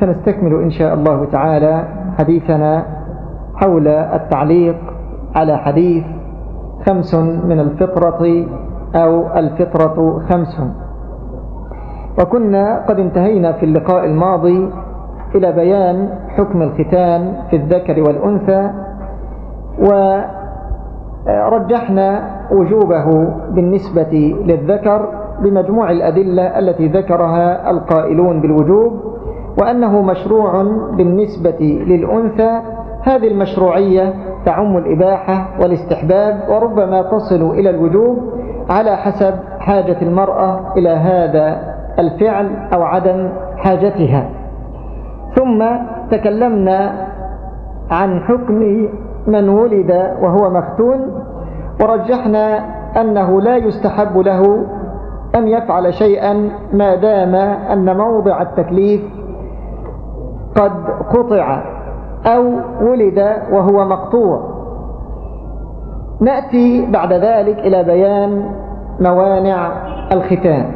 سنستكمل إن شاء الله تعالى حديثنا حول التعليق على حديث خمس من الفطرة أو الفطرة خمس. وكنا قد انتهينا في اللقاء الماضي إلى بيان حكم الختان في الذكر والأنثى ورجحنا وجوبه بالنسبة للذكر بمجموع الأدلة التي ذكرها القائلون بالوجوب. وأنه مشروع بالنسبة للأنثى. هذه المشروعية تعم الإباحة والاستحباب وربما تصل إلى الوجوب على حسب حاجة المرأة إلى هذا الفعل أو عدم حاجتها. ثم تكلمنا عن حكم من ولد وهو مختون ورجحنا أنه لا يستحب له أن يفعل شيئا ما دام أن موضع التكليف قد قطع أو ولد وهو مقطوع. نأتي بعد ذلك إلى بيان موانع الختان.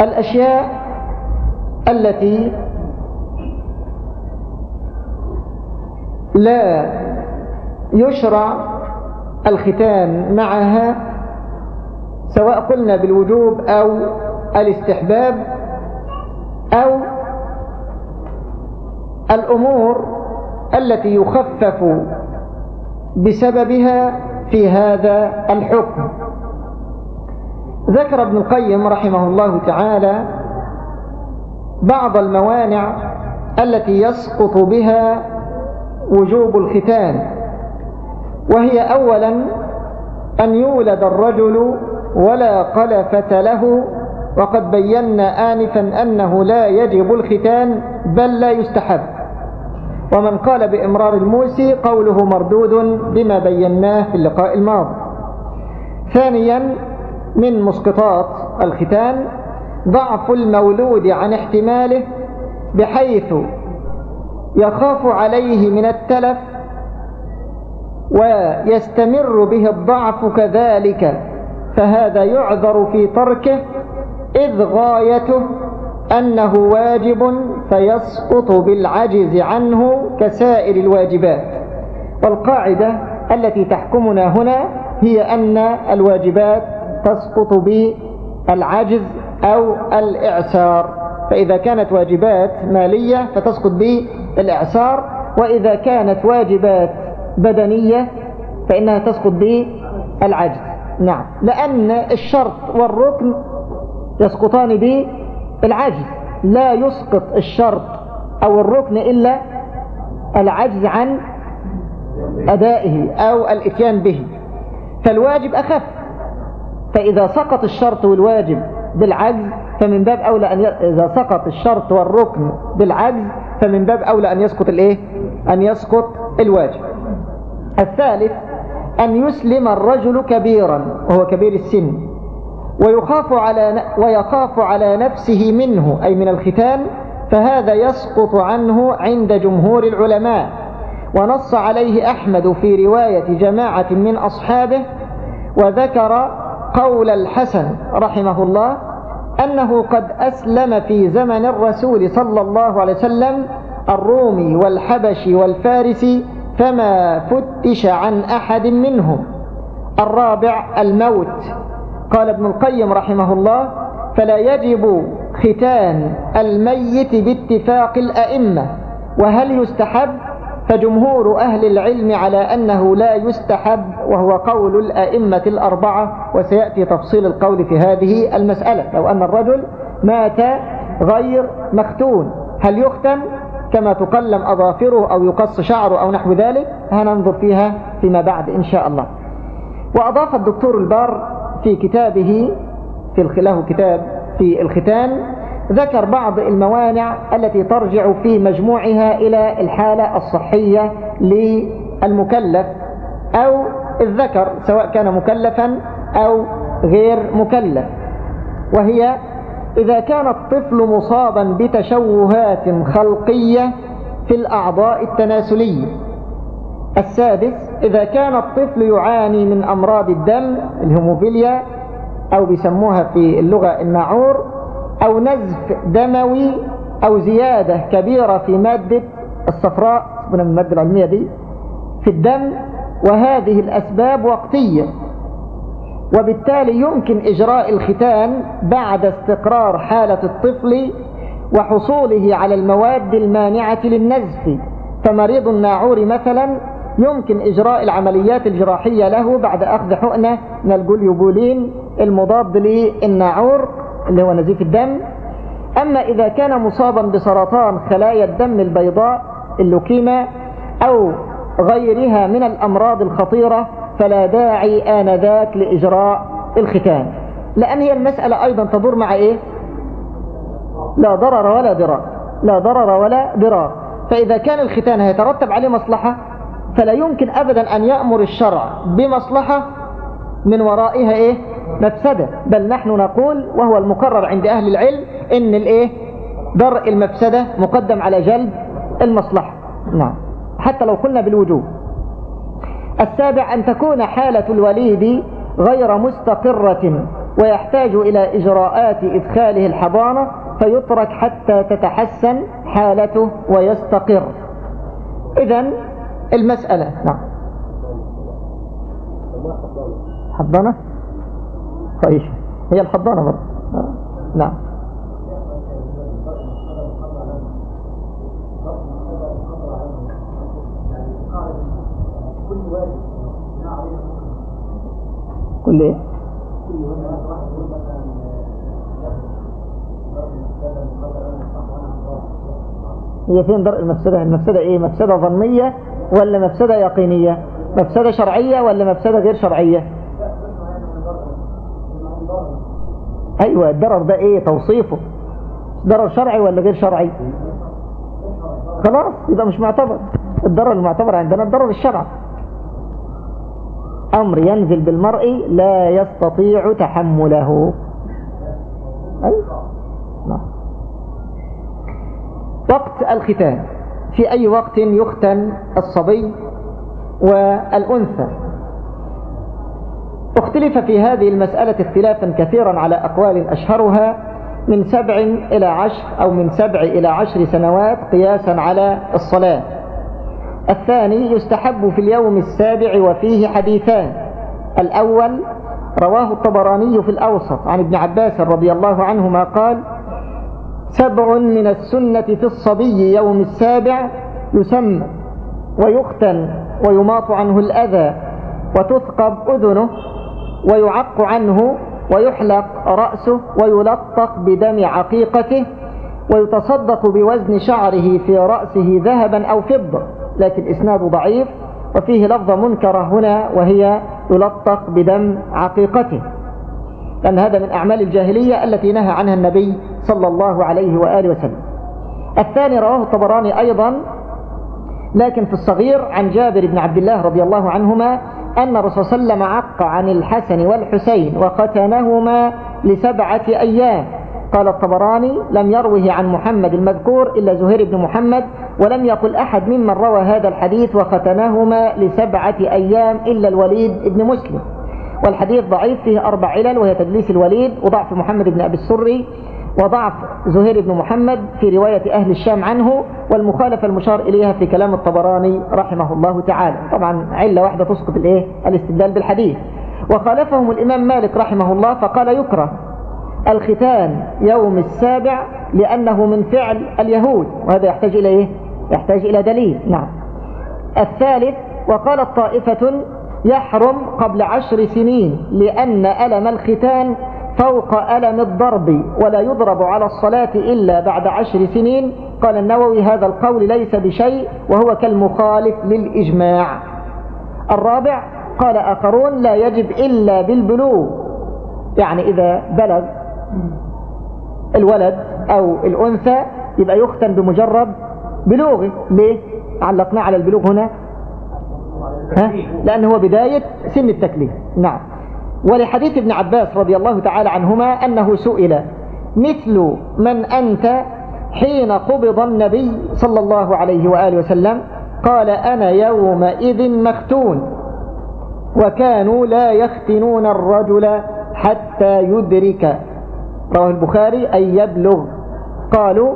الأشياء التي لا يشرع الختان معها سواء قلنا بالوجوب أو الاستحباب الأمور التي يخفف بسببها في هذا الحكم. ذكر ابن القيم رحمه الله تعالى بعض الموانع التي يسقط بها وجوب الختان وهي أولا أن يولد الرجل ولا قلفة له وقد بينا آنفا أنه لا يجب الختان بل لا يستحب. ومن قال بإمرار الموسي قوله مردود بما بيناه في اللقاء الماضي. ثانيا من مسقطات الختان ضعف المولود عن احتماله بحيث يخاف عليه من التلف ويستمر به الضعف كذلك فهذا يعذر في تركه إذ غايته أنه واجب فيسقط بالعجز عنه كسائر الواجبات. والقاعدة التي تحكمنا هنا هي أن الواجبات تسقط بالعجز أو الإعسار. فإذا كانت واجبات مالية فتسقط بالإعسار وإذا كانت واجبات بدنية فإنها تسقط بالعجز. نعم. لأن الشرط والركن يسقطان بالعجز لا يسقط الشرط أو الركن إلا العجز عن أدائه أو الإتيان به. فالواجب أخف. فإذا سقط الشرط والواجب بالعجز فمن باب أولى أن ي... إذا سقط الشرط والركن بالعجز فمن باب أولى أن يسقط الإيه؟ أن يسقط الواجب. الثالث أن يسلم الرجل كبيرا وهو كبير السن. ويخاف على ويخاف على نفسه منه أي من الختان فهذا يسقط عنه عند جمهور العلماء. ونص عليه أحمد في رواية جماعة من أصحابه وذكر قول الحسن رحمه الله أنه قد أسلم في زمن الرسول صلى الله عليه وسلم الرومي والحبشي والفارسي فما فتش عن أحد منهم. الرابع الموت. قال ابن القيم رحمه الله فلا يجب ختان الميت باتفاق الأئمة وهل يستحب؟ فجمهور أهل العلم على أنه لا يستحب وهو قول الأئمة الأربعة وسيأتي تفصيل القول في هذه المسألة لو أن الرجل مات غير مختون هل يختم؟ كما تقلم أظافره أو يقص شعره أو نحو ذلك هننظر فيها فيما بعد إن شاء الله. وأضاف الدكتور البار في كتابه في له كتاب في الختان ذكر بعض الموانع التي ترجع في مجموعها إلى الحالة الصحية للمكلف أو الذكر سواء كان مكلفا أو غير مكلف. وهي إذا كان الطفل مصابا بتشوهات خلقية في الأعضاء التناسلية السادس إذا كان الطفل يعاني من أمراض الدم الهيموفيليا أو بيسموها في اللغة الناعور أو نزف دموي أو زيادة كبيرة في مادة الصفراء من المادة العلمية دي في الدم وهذه الأسباب وقتية. وبالتالي يمكن إجراء الختان بعد استقرار حالة الطفل وحصوله على المواد المانعة للنزف. فمريض الناعور مثلا يمكن إجراء العمليات الجراحية له بعد أخذ حقنة من الجليوبولين المضاد للناعور اللي هو نزيف الدم. أما إذا كان مصابا بسرطان خلايا الدم البيضاء اللوكيما أو غيرها من الأمراض الخطيرة فلا داعي آنذاك لإجراء الختان. لأن هي المسألة أيضا تدور مع إيه؟ لا ضرر ولا ضرار. لا ضرر ولا ضرار. فإذا كان الختان هيترتب عليه مصلحة فلا يمكن أبدا أن يأمر الشرع بمصلحة من ورائها إيه؟ مفسدة. بل نحن نقول وهو المقرر عند أهل العلم إن الإيه؟ درء المفسدة مقدم على جلب المصلحة. نعم. حتى لو قلنا بالوجوب. السابع أن تكون حالة الوليد غير مستقرة ويحتاج إلى إجراءات إدخاله الحضانة فيترك حتى تتحسن حالته ويستقر. إذا المسألة. نعم. حضانة؟ طيب. هي الحضانة برضه. نعم. كل إيه؟ هي فين درء المفسدة؟ المفسدة إيه؟ مفسدة ظنية ولا مفسدة يقينية؟ مفسدة شرعية ولا مفسدة غير شرعية؟ أيوه الضرر ده إيه؟ توصيفه. ضرر شرعي ولا غير شرعي؟ خلاص يبقى مش معتبر. الضرر المعتبر عندنا الضرر الشرعي. أمر ينزل بالمرء لا يستطيع تحمله. أي نعم. وقت الختان في أي وقت يختن الصبي والأنثى. اختلف في هذه المسألة اختلافا كثيرا على أقوال أشهرها من سبع إلى عشر أو من سبع إلى عشر سنوات قياسا على الصلاة. الثاني يستحب في اليوم السابع وفيه حديثان. الأول رواه الطبراني في الأوسط عن ابن عباس رضي الله عنهما قال سبع من السنة في الصبي يوم السابع يسمى ويختن ويماط عنه الأذى وتثقب أذنه ويعق عنه ويحلق رأسه ويلطق بدم عقيقته ويتصدق بوزن شعره في رأسه ذهبا أو فضة. لكن إسناد ضعيف وفيه لفظة منكرة هنا وهي يلطق بدم عقيقته. لأن هذا من أعمال الجاهلية التي نهى عنها النبي صلى الله عليه وآله وسلم. الثاني رواه الطبراني أيضا لكن في الصغير عن جابر بن عبد الله رضي الله عنهما أن الرسول صلى الله عليه وسلم عق عن الحسن والحسين وختنهما لسبعة أيام. قال الطبراني لم يروه عن محمد المذكور إلا زهير بن محمد ولم يقل أحد ممن روى هذا الحديث وختنهما لسبعة أيام إلا الوليد بن مسلم. والحديث ضعيف فيه أربع علل وهي تدليس الوليد وضعف محمد بن أبي السري وضعف زهير بن محمد في رواية أهل الشام عنه والمخالفة المشار إليها في كلام الطبراني رحمه الله تعالى. طبعا علة واحدة تسقط الإيه؟ الاستدلال بالحديث. وخالفهم الإمام مالك رحمه الله فقال يكره الختان يوم السابع لأنه من فعل اليهود وهذا يحتاج إلى إيه؟ يحتاج إلى دليل. نعم. الثالث وقالت طائفة يحرم قبل عشر سنين لأن ألم الختان فوق ألم الضرب ولا يضرب على الصلاة إلا بعد عشر سنين. قال النووي هذا القول ليس بشيء وهو كالمخالف للإجماع. الرابع قال آخرون لا يجب إلا بالبلوغ. يعني إذا بلغ الولد أو الأنثى يبقى يختن بمجرد بلوغه. ليه؟ علقنا على البلوغ هنا. ها؟ لأن هو بداية سن التكليف. نعم. ولحديث ابن عباس رضي الله تعالى عنهما أنه سئل مثل من أنت حين قبض النبي صلى الله عليه وآله وسلم؟ قال أنا يومئذ مختون وكانوا لا يختنون الرجل حتى يدرك. رواه البخاري أي يبلغ. قالوا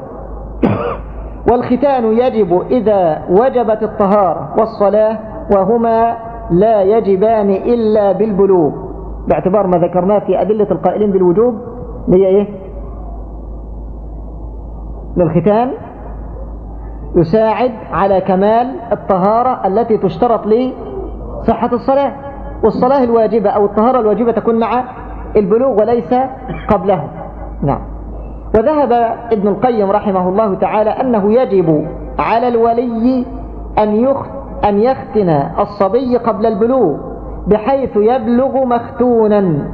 والختان يجب إذا وجبت الطهارة والصلاة وهما لا يجبان إلا بالبلوغ باعتبار ما ذكرناه في أدلة القائلين بالوجوب هي إيه؟ للختان يساعد على كمال الطهارة التي تشترط لصحة الصلاة والصلاة الواجبة أو الطهارة الواجبة تكون مع البلوغ وليس قبله نعم. وذهب ابن القيم رحمه الله تعالى أنه يجب على الولي أن يخت أن يختن الصبي قبل البلوغ بحيث يبلغ مختونا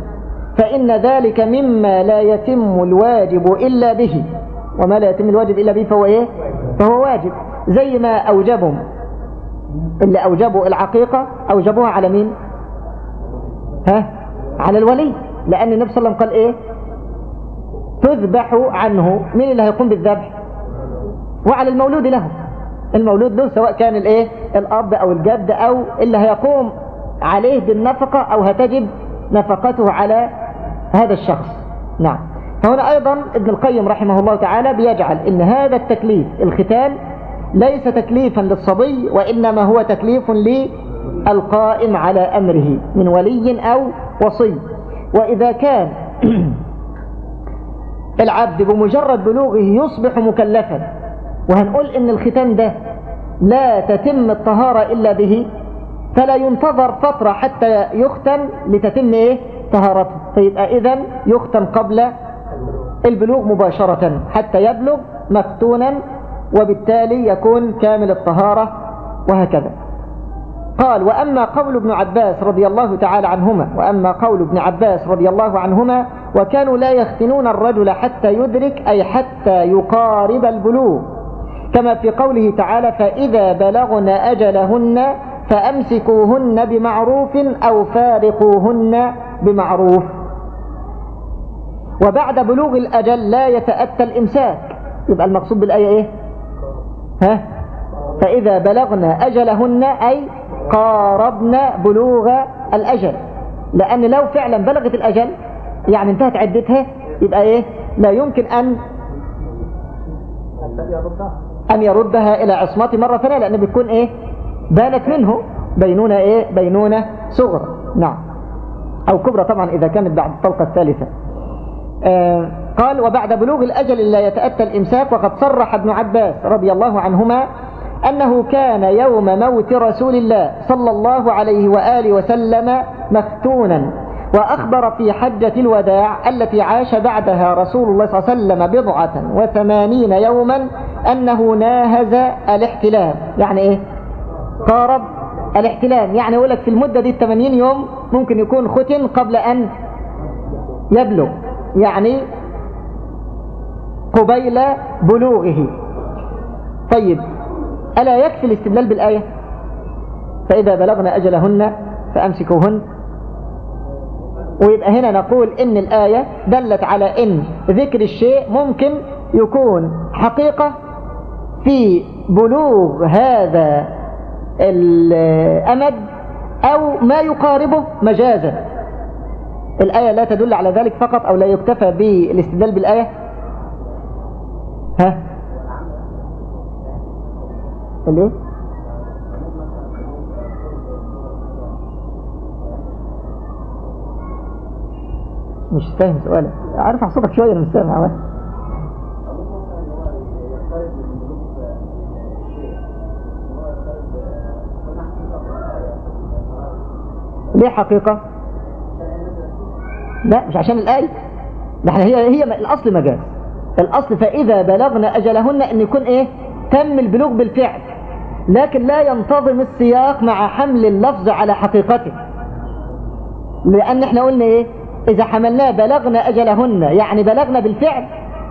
فإن ذلك مما لا يتم الواجب إلا به. وما لا يتم الواجب إلا به فهو إيه؟ فهو واجب. زي ما أوجبوا اللي أوجبوا العقيقة أوجبوها على مين؟ ها؟ على الولي. لأن النبي صلى الله عليه وسلم قال إيه؟ تذبح عنه. مين اللي هيقوم بالذبح؟ وعلى المولود له. المولود له سواء كان الإيه؟ الاب أو الجد أو اللي هيقوم عليه بالنفقة أو هتجب نفقته على هذا الشخص. نعم. فهنا أيضا ابن القيم رحمه الله تعالى بيجعل إن هذا التكليف الختان ليس تكليفا للصبي وإنما هو تكليف للقائم على أمره من ولي أو وصي. وإذا كان العبد بمجرد بلوغه يصبح مكلفا وهنقول إن الختان ده لا تتم الطهارة إلا به فلا ينتظر فترة حتى يختن لتتم إيه؟ طهارته. فيبقى اذا يختن قبل البلوغ مباشرة حتى يبلغ مفتونا وبالتالي يكون كامل الطهارة وهكذا. قال وأما قول ابن عباس رضي الله تعالى عنهما وأما قول ابن عباس رضي الله عنهما وكانوا لا يختنون الرجل حتى يدرك أي حتى يقارب البلوغ. كما في قوله تعالى فإذا بلغن أجلهن فأمسكوهن بمعروف أو فارقوهن بمعروف. وبعد بلوغ الأجل لا يتأتى الإمساك. يبقى المقصود بالآية إيه؟ ها؟ فإذا بلغن أجلهن أي قاربنا بلوغ الأجل. لأن لو فعلا بلغت الأجل يعني انتهت عدتها يبقى إيه؟ لا يمكن أن أن يردها إلى عصمته مرة ثانية لأن بتكون إيه؟ بانت منه بينونة إيه؟ بينونة صغرى. نعم. أو كبرى طبعا إذا كانت بعد الطلقة الثالثة. آه قال وبعد بلوغ الأجل لا يتأتى الإمساك وقد صرح ابن عباس رضي الله عنهما أنه كان يوم موت رسول الله صلى الله عليه وآله وسلم مفتونا. وأخبر في حجة الوداع التي عاش بعدها رسول الله صلى الله عليه وسلم بضعة وثمانين يوما أنه ناهز الاحتلام. يعني إيه؟ قارب الاحتلام. يعني يقول لك في المدة دي الثمانين يوم ممكن يكون ختن قبل أن يبلغ. يعني قبيل بلوغه. طيب ألا يكفي الاستدلال بالآية؟ فإذا بلغنا أجلهن فأمسكوهن. ويبقى هنا نقول إن الآية دلت على إن ذكر الشيء ممكن يكون حقيقة في بلوغ هذا الأمد أو ما يقاربه مجازا. الآية لا تدل على ذلك فقط أو لا يكتفى بالاستدلال بالآية. ها؟ الإيه؟ مش فاهم سؤالك. ارفع صوتك شوية أنا مش سامع ليه حقيقة؟ لا مش عشان الآية. ده إحنا هي هي الأصل مجاز. الأصل فإذا بلغنا أجلهن أن يكون إيه؟ تم البلوغ بالفعل. لكن لا ينتظم السياق مع حمل اللفظ على حقيقته. لأن إحنا قلنا إيه؟ إذا حملناه بلغنا أجلهن يعني بلغنا بالفعل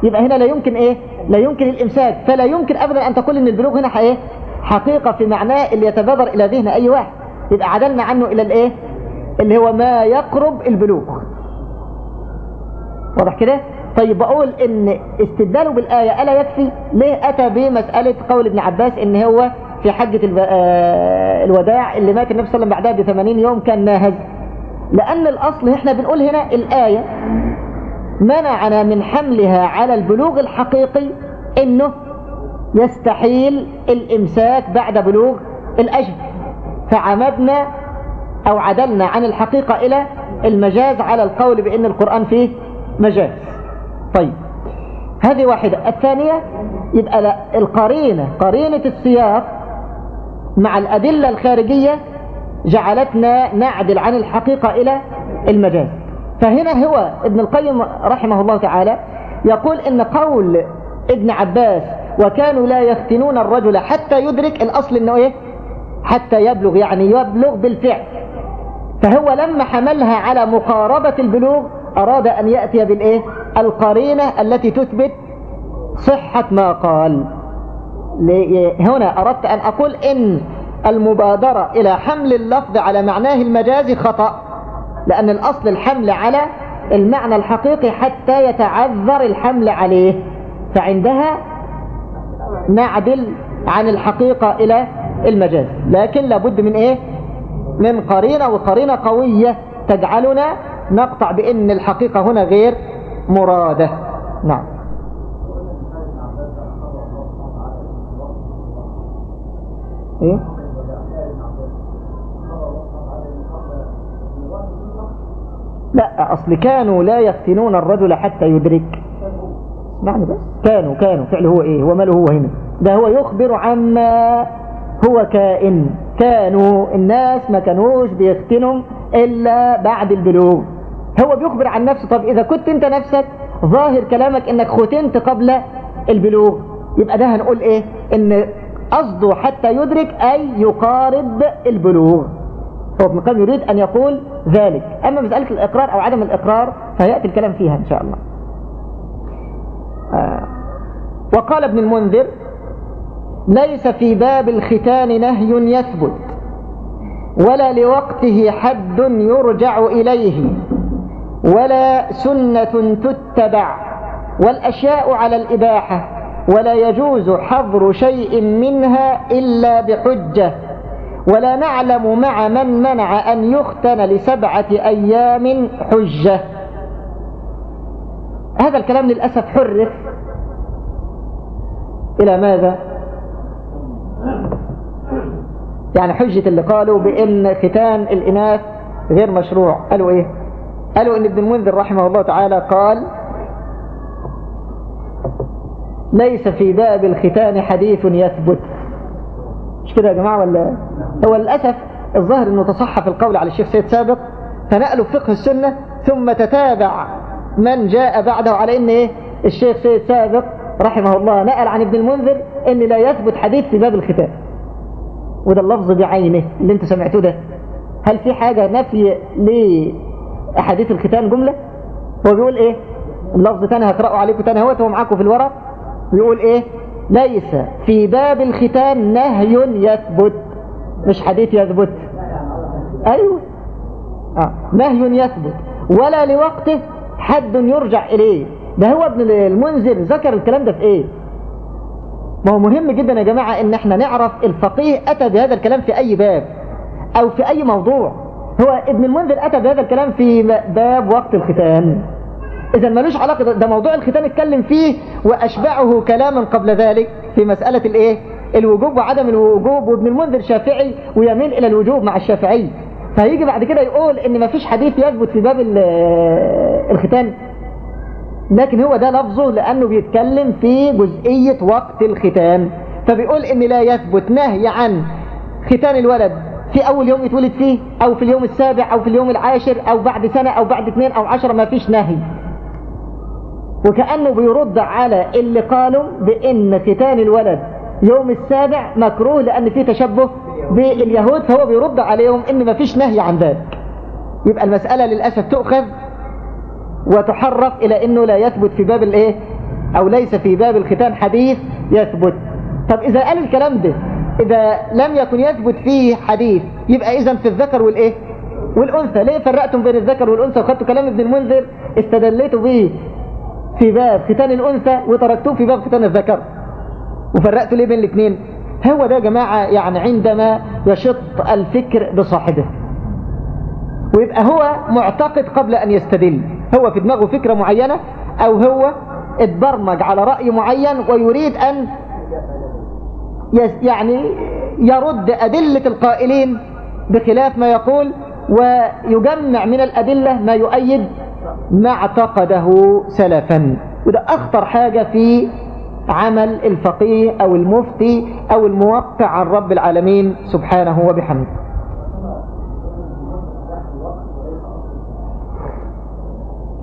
يبقى هنا لا يمكن إيه؟ لا يمكن الإمساك. فلا يمكن ابدا أن تقول إن البلوغ هنا إيه؟ حقيقة في معناه اللي يتبادر إلى ذهن أي واحد. يبقى عدلنا عنه إلى الإيه؟ اللي هو ما يقرب البلوغ. واضح كده؟ طيب بقول إن استدلاله بالآية ألا يكفي؟ ليه أتى بمسألة قول ابن عباس إن هو في حجة آه، الوداع اللي مات النبي صلى الله عليه وسلم بعدها ب 80 يوم كان ناهز؟ لأن الأصل إحنا بنقول هنا الآية منعنا من حملها على البلوغ الحقيقي إنه يستحيل الإمساك بعد بلوغ الأجل. فعمدنا أو عدلنا عن الحقيقة إلى المجاز على القول بأن القرآن فيه مجاز. طيب هذه واحدة. الثانية يبقى القرينة قرينة السياق مع الأدلة الخارجية جعلتنا نعدل عن الحقيقة إلى المجاز. فهنا هو ابن القيم رحمه الله تعالى يقول إن قول ابن عباس وكانوا لا يفتنون الرجل حتى يدرك الأصل إنه إيه؟ حتى يبلغ يعني يبلغ بالفعل. فهو لما حملها على مقاربة البلوغ أراد أن يأتي بالإيه؟ القرينة التي تثبت صحة ما قال. هنا أردت أن أقول إن المبادرة إلى حمل اللفظ على معناه المجازي خطأ لأن الأصل الحمل على المعنى الحقيقي حتى يتعذر الحمل عليه فعندها نعدل عن الحقيقة إلى المجاز. لكن لابد من إيه؟ من قرينة وقرينة قوية تجعلنا نقطع بأن الحقيقة هنا غير مرادة. نعم. إيه؟ لا أصل كانوا لا يفتنون الرجل حتى يدرك. معنى بس. كانوا كانوا. فعله هو إيه؟ هو ماله هو هنا. ده هو يخبر عما هو كائن. كانوا الناس ما كانوش بيفتنوا إلا بعد البلوغ. هو بيخبر عن نفسه. طب إذا كنت أنت نفسك ظاهر كلامك إنك ختنت قبل البلوغ. يبقى ده هنقول إيه؟ إن قصده حتى يدرك أي يقارب البلوغ. هو ابن القيم يريد أن يقول ذلك. أما مسألة الإقرار أو عدم الإقرار فيأتي الكلام فيها إن شاء الله. آه. وقال ابن المنذر ليس في باب الختان نهي يثبت ولا لوقته حد يرجع إليه ولا سنة تتبع والأشياء على الإباحة ولا يجوز حظر شيء منها إلا بحجة ولا نعلم مع من منع أن يختن لسبعة أيام حجة. هذا الكلام للأسف حرف. إلى ماذا؟ يعني حجة اللي قالوا بأن ختان الإناث غير مشروع. قالوا إيه؟ قالوا أن ابن المنذر رحمه الله تعالى قال ليس في باب الختان حديث يثبت. مش كده يا جماعة ولا؟ هو للأسف الظاهر أنه تصحف القول على الشيخ سيد سابق فنقلوا فقه السنة ثم تتابع من جاء بعده على أن إيه؟ الشيخ سيد سابق رحمه الله نقل عن ابن المنذر أن لا يثبت حديث في باب الختان وده اللفظ بعينه اللي انت سمعتوه ده. هل في حاجة نفي لأحاديث الختان جملة؟ هو بيقول إيه؟ اللفظ تاني هقرأه عليكم تاني هو هو معاكم في الورق. بيقول إيه؟ ليس في باب الختان نهي يثبت. مش حديث يثبت. أيوه. آه. نهي يثبت. ولا لوقته حد يرجع إليه. ده هو ابن المنذر. ذكر الكلام ده في إيه؟ ما هو مهم جدا يا جماعة إن إحنا نعرف الفقيه أتى بهذا الكلام في أي باب أو في أي موضوع. هو ابن المنذر أتى بهذا الكلام في باب وقت الختان اذا ملوش علاقة ده موضوع الختان اتكلم فيه وأشبعه كلاما قبل ذلك في مسألة الإيه؟ الوجوب وعدم الوجوب وابن المنذر شافعي ويميل إلى الوجوب مع الشافعي. فهيجي بعد كده يقول إن مفيش حديث يثبت في باب الختان. لكن هو ده لفظه لأنه بيتكلم في جزئية وقت الختان. فبيقول إن لا يثبت نهي عن ختان الولد في أول يوم يتولد فيه أو في اليوم السابع أو في اليوم العاشر أو بعد سنة أو بعد اثنين أو عشرة ما فيش نهي. وكأنه بيرد على اللي قالوا بإن ختان الولد يوم السابع مكروه لأن فيه تشبه باليهود فهو بيرد عليهم إن ما فيش نهي عن ذلك. يبقى المسألة للأسف تؤخذ وتحرف إلى إنه لا يثبت في باب الإيه؟ أو ليس في باب الختان حديث يثبت. طب إذا قال الكلام ده إذا لم يكن يثبت فيه حديث يبقى إذا في الذكر والإيه؟ والأنثى. ليه فرقتم بين الذكر والأنثى؟ وخدتوا كلام ابن المنذر استدليتوا به. في باب ختان الأنثى وتركتوه في باب ختان الذكر. وفرقتوا ليه بين الاثنين هو ده يا جماعة يعني عندما يشط الفكر بصاحبه. ويبقى هو معتقد قبل أن يستدل. هو في دماغه فكرة معينة أو هو اتبرمج على رأي معين ويريد أن يعني يرد أدلة القائلين بخلاف ما يقول ويجمع من الأدلة ما يؤيد ما اعتقده سلفا. وده أخطر حاجة في عمل الفقيه أو المفتي أو الموقع عن رب العالمين سبحانه وبحمده.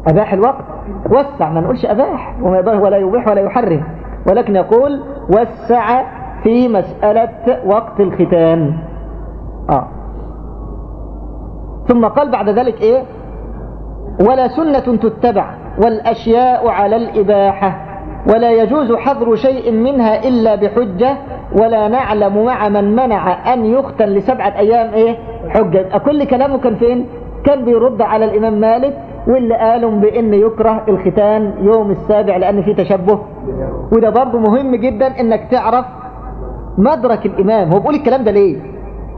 أباح الوقت؟ وسع ما نقولش أباح ولا يبيح ولا يحرم. ولكن يقول وسع في مسألة وقت الختان آه. ثم قال بعد ذلك إيه؟ ولا سنة تتبع والأشياء على الإباحة ولا يجوز حظر شيء منها إلا بحجة ولا نعلم مع من منع أن يختن لسبعة أيام إيه؟ حجة. كل كلامه كان فين؟ كان بيرد على الإمام مالك واللي قالوا بأن يكره الختان يوم السابع لأن فيه تشبه. وده برضه مهم جدا إنك تعرف مدرك الإمام. هو بيقول الكلام ده ليه؟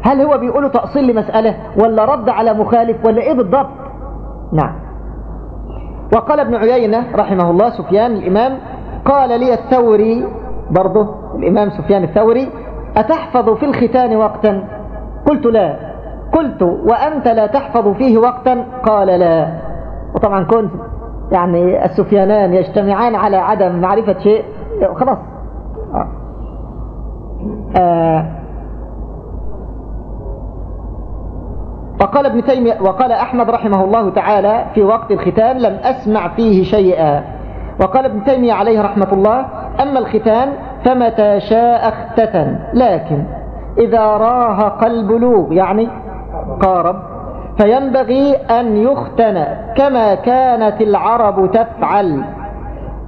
هل هو بيقوله تأصيل لمسألة ولا رد على مخالف ولا إيه بالضبط؟ نعم. وقال ابن عيينة رحمه الله سفيان الإمام قال لي الثوري برضه الإمام سفيان الثوري أتحفظ في الختان وقتا؟ قلت لا. قلت وأنت لا تحفظ فيه وقتا؟ قال لا. وطبعا كنت يعني السفيانان يجتمعان على عدم معرفة شيء خلاص. آه. وقال ابن تيمية وقال أحمد رحمه الله تعالى في وقت الختان لم أسمع فيه شيئا. وقال ابن تيمية عليه رحمة الله أما الختان فمتى شاء اختتن. لكن إذا راهق البلوغ يعني قارب فينبغي أن يختن كما كانت العرب تفعل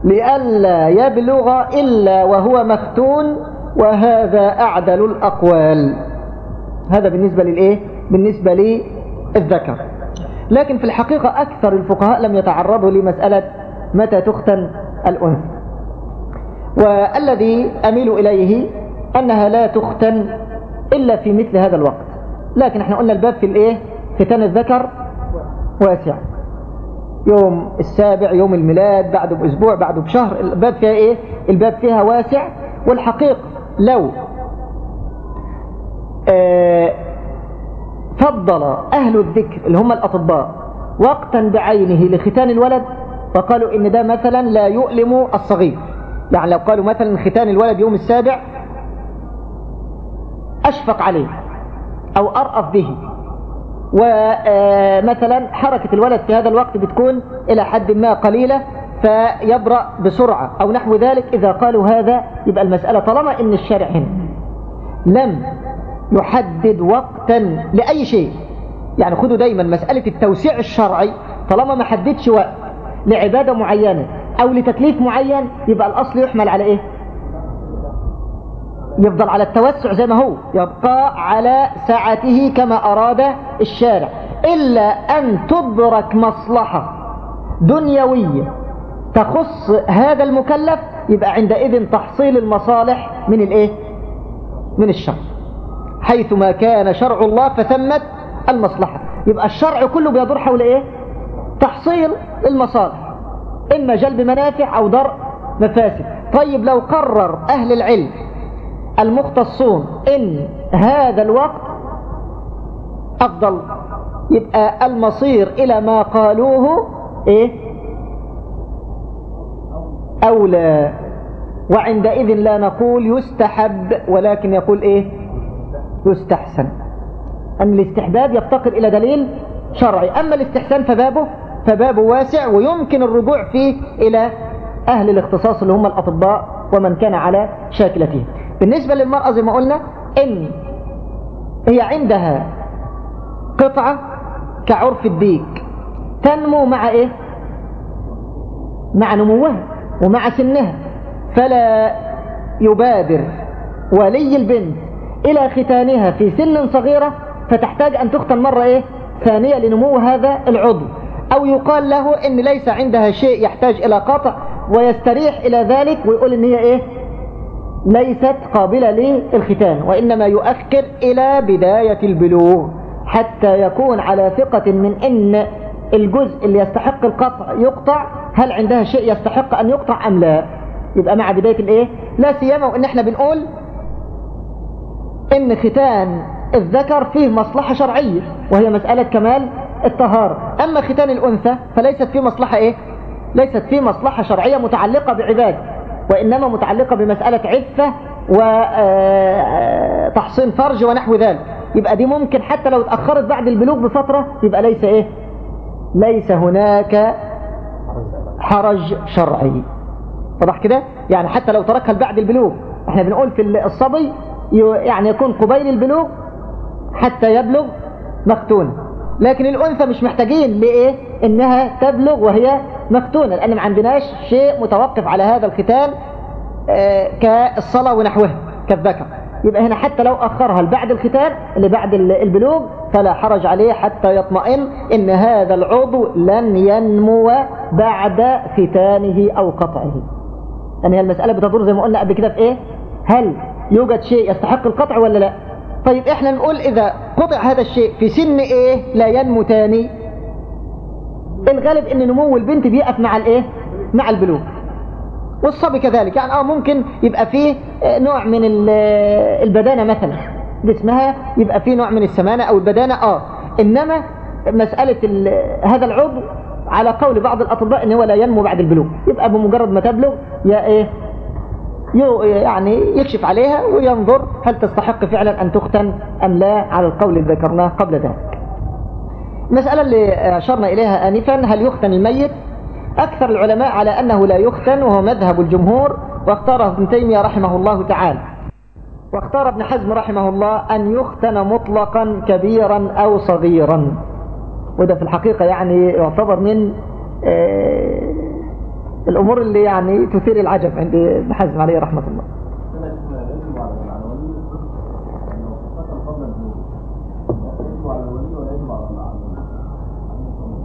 لئلا يبلغ إلا وهو مختون وهذا أعدل الأقوال. هذا بالنسبة للإيه؟ بالنسبة للذكر لكن في الحقيقة أكثر الفقهاء لم يتعرضوا لمسألة متى تختن الأنثى. والذي أميل إليه أنها لا تختن إلا في مثل هذا الوقت. لكن إحنا قلنا الباب في الإيه؟ ختان الذكر واسع. يوم السابع يوم الميلاد بعده بأسبوع بعده بشهر الباب فيها إيه؟ الباب فيها واسع. والحقيقة لو آه، فضل أهل الذكر اللي هم الأطباء وقتا بعينه لختان الولد فقالوا إن ده مثلا لا يؤلم الصغير. يعني لو قالوا مثلا ختان الولد يوم السابع أشفق عليه أو أرأف به. ومثلا حركة الولد في هذا الوقت بتكون إلى حد ما قليلة فيبرأ بسرعة أو نحو ذلك إذا قالوا هذا يبقى المسألة طالما إن الشارع هنا لم يحدد وقتا لأي شيء. يعني خدوا دايما مسألة التوسيع الشرعي طالما ما حددش وقت لعبادة معينة أو لتكليف معين يبقى الأصل يحمل على إيه؟ يفضل على التوسع زي ما هو يبقى على سعته كما أراد الشارع. إلا أن تدرك مصلحة دنيوية تخص هذا المكلف يبقى عندئذ تحصيل المصالح من الإيه؟ من الشرع. حيثما كان شرع الله فثمت المصلحة. يبقى الشرع كله بيدور حول إيه؟ تحصيل المصالح. إما جلب منافع أو درء مفاسد. طيب لو قرر أهل العلم المختصون إن هذا الوقت أفضل يبقى المصير إلى ما قالوه إيه؟ أولى. وعندئذ لا نقول يستحب ولكن يقول إيه؟ يستحسن. أن الاستحباب يفتقر إلى دليل شرعي. أما الاستحسان فبابه فبابه واسع ويمكن الرجوع فيه إلى أهل الاختصاص اللي هم الأطباء ومن كان على شاكلته. بالنسبة للمرأة زي ما قلنا إن هي عندها قطعة كعرف الديك تنمو مع إيه؟ مع نموها ومع سنها. فلا يبادر ولي البنت إلى ختانها في سن صغيرة فتحتاج أن تختن مرة إيه؟ ثانية لنمو هذا العضو. أو يقال له إن ليس عندها شيء يحتاج إلى قطع ويستريح إلى ذلك ويقول إن هي إيه؟ ليست قابلة للختان وإنما يؤخر إلى بداية البلوغ حتى يكون على ثقة من إن الجزء اللي يستحق القطع يقطع هل عندها شيء يستحق أن يقطع أم لا؟ يبقى مع بداية الإيه؟ لا سيما وإن إحنا بنقول إن ختان الذكر فيه مصلحة شرعية وهي مسألة كمال الطهارة. أما ختان الأنثى فليست فيه مصلحة إيه؟ ليست فيه مصلحة شرعية متعلقة بعباد وإنما متعلقة بمسألة عفة وتحصين فرج ونحو ذلك. يبقى دي ممكن حتى لو اتأخرت بعد البلوغ بفترة يبقى ليس إيه؟ ليس هناك حرج شرعي. واضح كده؟ يعني حتى لو تركها بعد البلوغ. إحنا بنقول في الصبي يعني يكون قبيل البلوغ حتى يبلغ مختون لكن الأنثى مش محتاجين لإيه؟ إنها تبلغ وهي مختونة لأن ما عندناش شيء متوقف على هذا الختان آه، كالصلاة ونحوها كالذكر. يبقى هنا حتى لو أخرها بعد الختان اللي بعد البلوغ فلا حرج عليه حتى يطمئن إن هذا العضو لن ينمو بعد ختانه أو قطعه. يعني المسألة بتدور زي ما قلنا قبل كده في إيه؟ هل يوجد شيء يستحق القطع ولا لا؟ طيب إحنا نقول إذا قطع هذا الشيء في سن إيه؟ لا ينمو تاني. الغالب إن نمو البنت بيقف مع الإيه؟ مع البلوغ. والصبي كذلك. يعني آه ممكن يبقى فيه نوع من البدانة مثلا. جسمها يبقى فيه نوع من السمانة أو البدانة آه. إنما مسألة هذا العضو على قول بعض الأطباء إن هو لا ينمو بعد البلوغ. يبقى بمجرد ما تبلغ يا إيه؟ يعني يكشف عليها وينظر هل تستحق فعلا أن تختن أم لا على القول اللي ذكرناه قبل ذلك. المسألة اللي أشرنا إليها آنفا هل يختن الميت؟ أكثر العلماء على أنه لا يختن وهو مذهب الجمهور واختاره ابن تيمية رحمه الله تعالى. واختار ابن حزم رحمه الله أن يختن مطلقا كبيرا أو صغيرا. وده في الحقيقة يعني يعتبر من آه، الأمور اللي يعني تثير العجب عند ابن حزم عليه رحمة الله.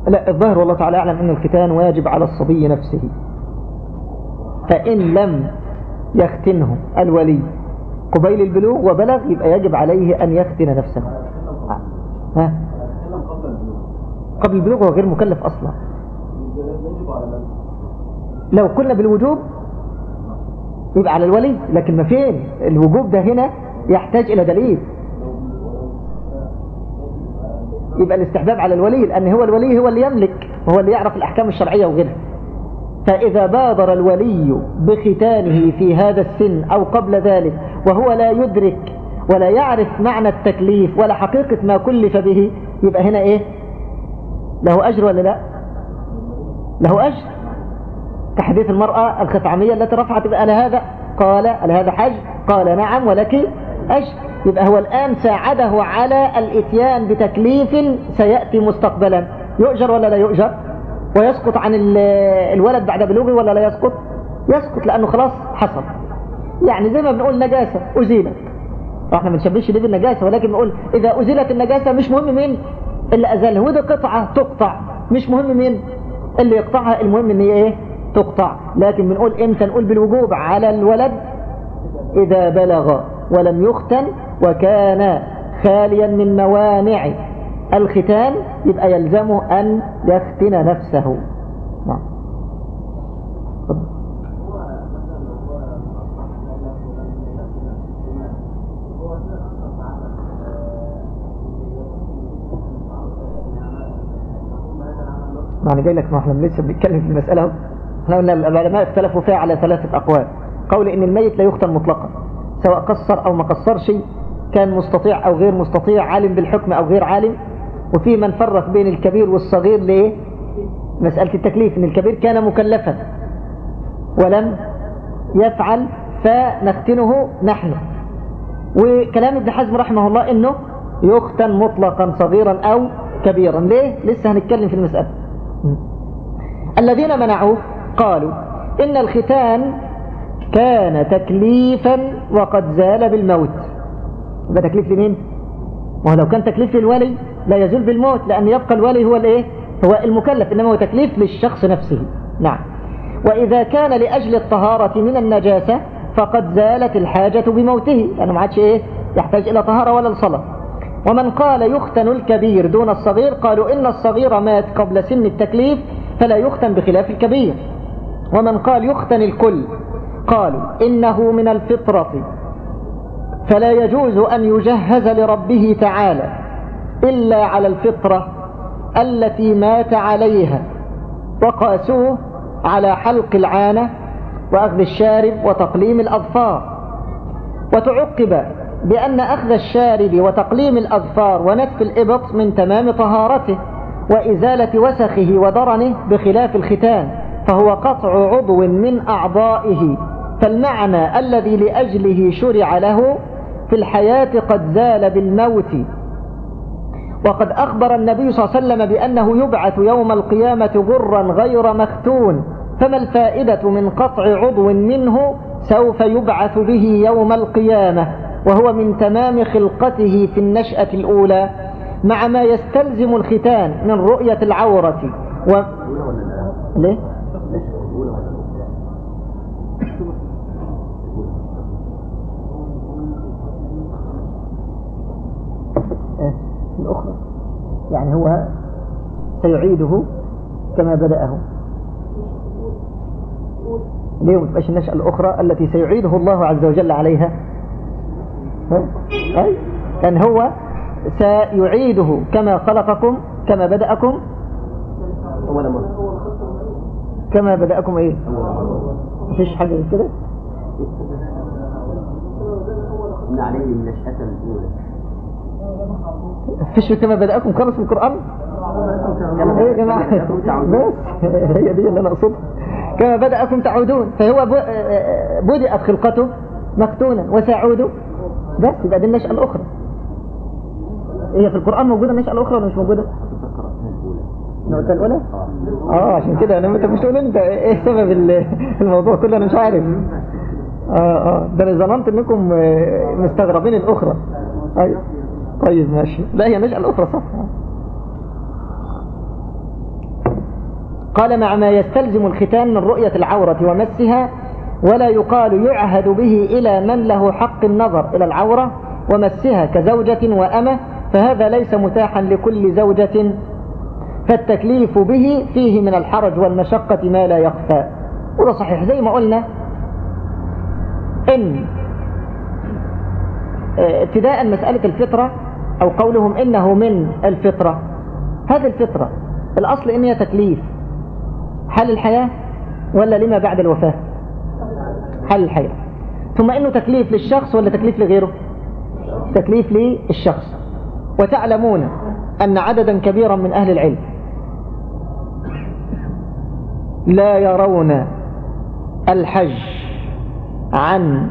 لا الظاهر والله تعالى أعلم أن الختان واجب على الصبي نفسه. فإن لم يختنه الولي قبيل البلوغ وبلغ يبقى يجب عليه أن يختن نفسه. ها؟ قبل البلوغ هو غير مكلف أصلا. لو قلنا بالوجوب يبقى على الولي لكن ما فين الوجوب ده هنا يحتاج إلى دليل. يبقى الاستحباب على الولي لأن هو الولي هو اللي يملك وهو اللي يعرف الأحكام الشرعية وغيرها. فإذا بادر الولي بختانه في هذا السن أو قبل ذلك وهو لا يدرك ولا يعرف معنى التكليف ولا حقيقة ما كلف به يبقى هنا إيه؟ له أجر ولا لا؟ له أجر. كحديث المرأة الخفعمية التي رفعت بقى هذا قال هذا حج؟ قال نعم ولك أجر يبقى هو الآن ساعده على الإتيان بتكليف سيأتي مستقبلا. يؤجر ولا لا يؤجر؟ ويسقط عن الولد بعد بلوغه ولا لا يسقط؟ يسقط لأنه خلاص حصل. يعني زي ما بنقول نجاسة أزيلت. إحنا ما بنشبهش دي بالنجاسة ولكن بنقول إذا أزيلت النجاسة مش مهم مين؟ اللي أزالها ودي قطعة تقطع مش مهم مين؟ اللي يقطعها المهم إن هي إيه؟ تقطع. لكن بنقول إمتى؟ نقول بالوجوب على الولد إذا بلغ ولم يختن وكان خاليا من موانع الختان يبقى يلزمه أن يختن نفسه. نعم. جاي لك ما إحنا لسه بنتكلم في المسألة إحنا قلنا العلماء اختلفوا فيها على ثلاثة أقوال. قول إن الميت لا يختن مطلقا سواء قصر أو ما قصرش كان مستطيع أو غير مستطيع عالم بالحكم أو غير عالم. وفي من فرق بين الكبير والصغير ليه؟ مسألة التكليف إن الكبير كان مكلفا ولم يفعل فنختنه نحن. وكلام ابن حزم رحمه الله إنه يختن مطلقا صغيرا أو كبيرا. ليه؟ لسه هنتكلم في المسألة. الذين منعوه قالوا إن الختان كان تكليفا وقد زال بالموت. يبقى تكليف لمين؟ وهو لو كان تكليف للولي لا يزول بالموت لأن يبقى الولي هو الإيه؟ هو المكلف إنما هو تكليف للشخص نفسه. نعم. وإذا كان لأجل الطهارة من النجاسة فقد زالت الحاجة بموته لأنه ما عادش إيه؟ يحتاج إلى طهارة ولا الصلاة ومن قال يختن الكبير دون الصغير قالوا إن الصغير مات قبل سن التكليف فلا يختن بخلاف الكبير. ومن قال يختن الكل قالوا إنه من الفطرة. فلا يجوز أن يجهز لربه تعالى إلا على الفطرة التي مات عليها وقاسوه على حلق العانة وأخذ الشارب وتقليم الأظفار. وتعقب بأن أخذ الشارب وتقليم الأظفار ونتف الإبط من تمام طهارته وإزالة وسخه ودرنه بخلاف الختان. فهو قطع عضو من أعضائه. فالمعنى الذي لأجله شرع له في الحياة قد زال بالموت. وقد أخبر النبي صلى الله عليه وسلم بأنه يبعث يوم القيامة غرا غير مختون فما الفائدة من قطع عضو منه سوف يبعث به يوم القيامة؟ وهو من تمام خلقته في النشأة الأولى مع ما يستلزم الختان من رؤية العورة. و... ليه؟ إيه؟ الأخرى. يعني هو سيعيده كما بدأه. ليه ما تبقاش النشأة الأخرى التي سيعيده الله عز وجل عليها؟ أي كان هو سيعيده كما خلقكم كما بدأكم. أول مرة كما بدأكم إيه؟ مفيش حاجة كده؟ إن عليه النشأة الأولى. فيش كما بدأكم خلص القرآن؟ إيه يا جماعة؟ بس هي دي اللي أنا أقصدها. كما بدأكم تعودون فهو بدأت خلقته مكتونا وسيعود بس يبقى دي النشأة الأخرى. هي في القرآن موجودة النشأة الأخرى ولا مش موجودة؟ النقطة الأولى؟ آه. عشان كده أنا أنت مش تقول أنت إيه سبب الموضوع كله؟ أنا مش عارف. آه آه. ده أنا ظننت إنكم مستغربين الأخرى. أيوه طيب ماشي. لا هي النشأة الأخرى صح. قال مع ما يستلزم الختان من رؤية العورة ومسها ولا يقال يعهد به إلى من له حق النظر إلى العورة ومسها كزوجة وأمة فهذا ليس متاحا لكل زوجة فالتكليف به فيه من الحرج والمشقة ما لا يخفى. وده صحيح. زي ما قلنا إن ابتداء مسألة الفطرة أو قولهم إنه من الفطرة. هذه الفطرة الأصل إن هي تكليف. حل الحياة ولا لما بعد الوفاة؟ حل الحياة. ثم إنه تكليف للشخص ولا تكليف لغيره؟ تكليف للشخص. وتعلمون أن عددا كبيرا من أهل العلم. لا يرون الحج عن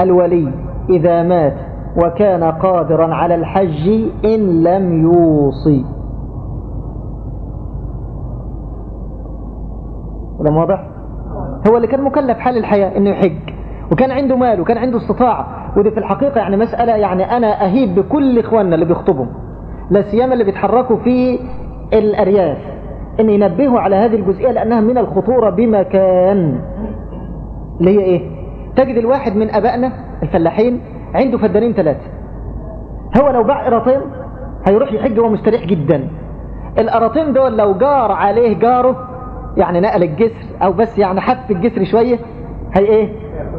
الولي إذا مات وكان قادرا على الحج إن لم يوصي. ده واضح؟ هو اللي كان مكلف حال الحياة إنه يحج وكان عنده مال وكان عنده استطاعة. ودي في الحقيقة يعني مسألة يعني أنا أهيب بكل إخواننا اللي بيخطبهم لا سيما اللي بيتحركوا في الأرياف. إن ينبهوا على هذه الجزئية لأنها من الخطورة بمكان. اللي هي إيه؟ تجد الواحد من أبائنا الفلاحين عنده فدانين ثلاثة. هو لو باع قراطين هيروح يحج وهو مستريح جدا. القراطين دول لو جار عليه جاره يعني نقل الجسر أو بس يعني حف الجسر شوية هي إيه؟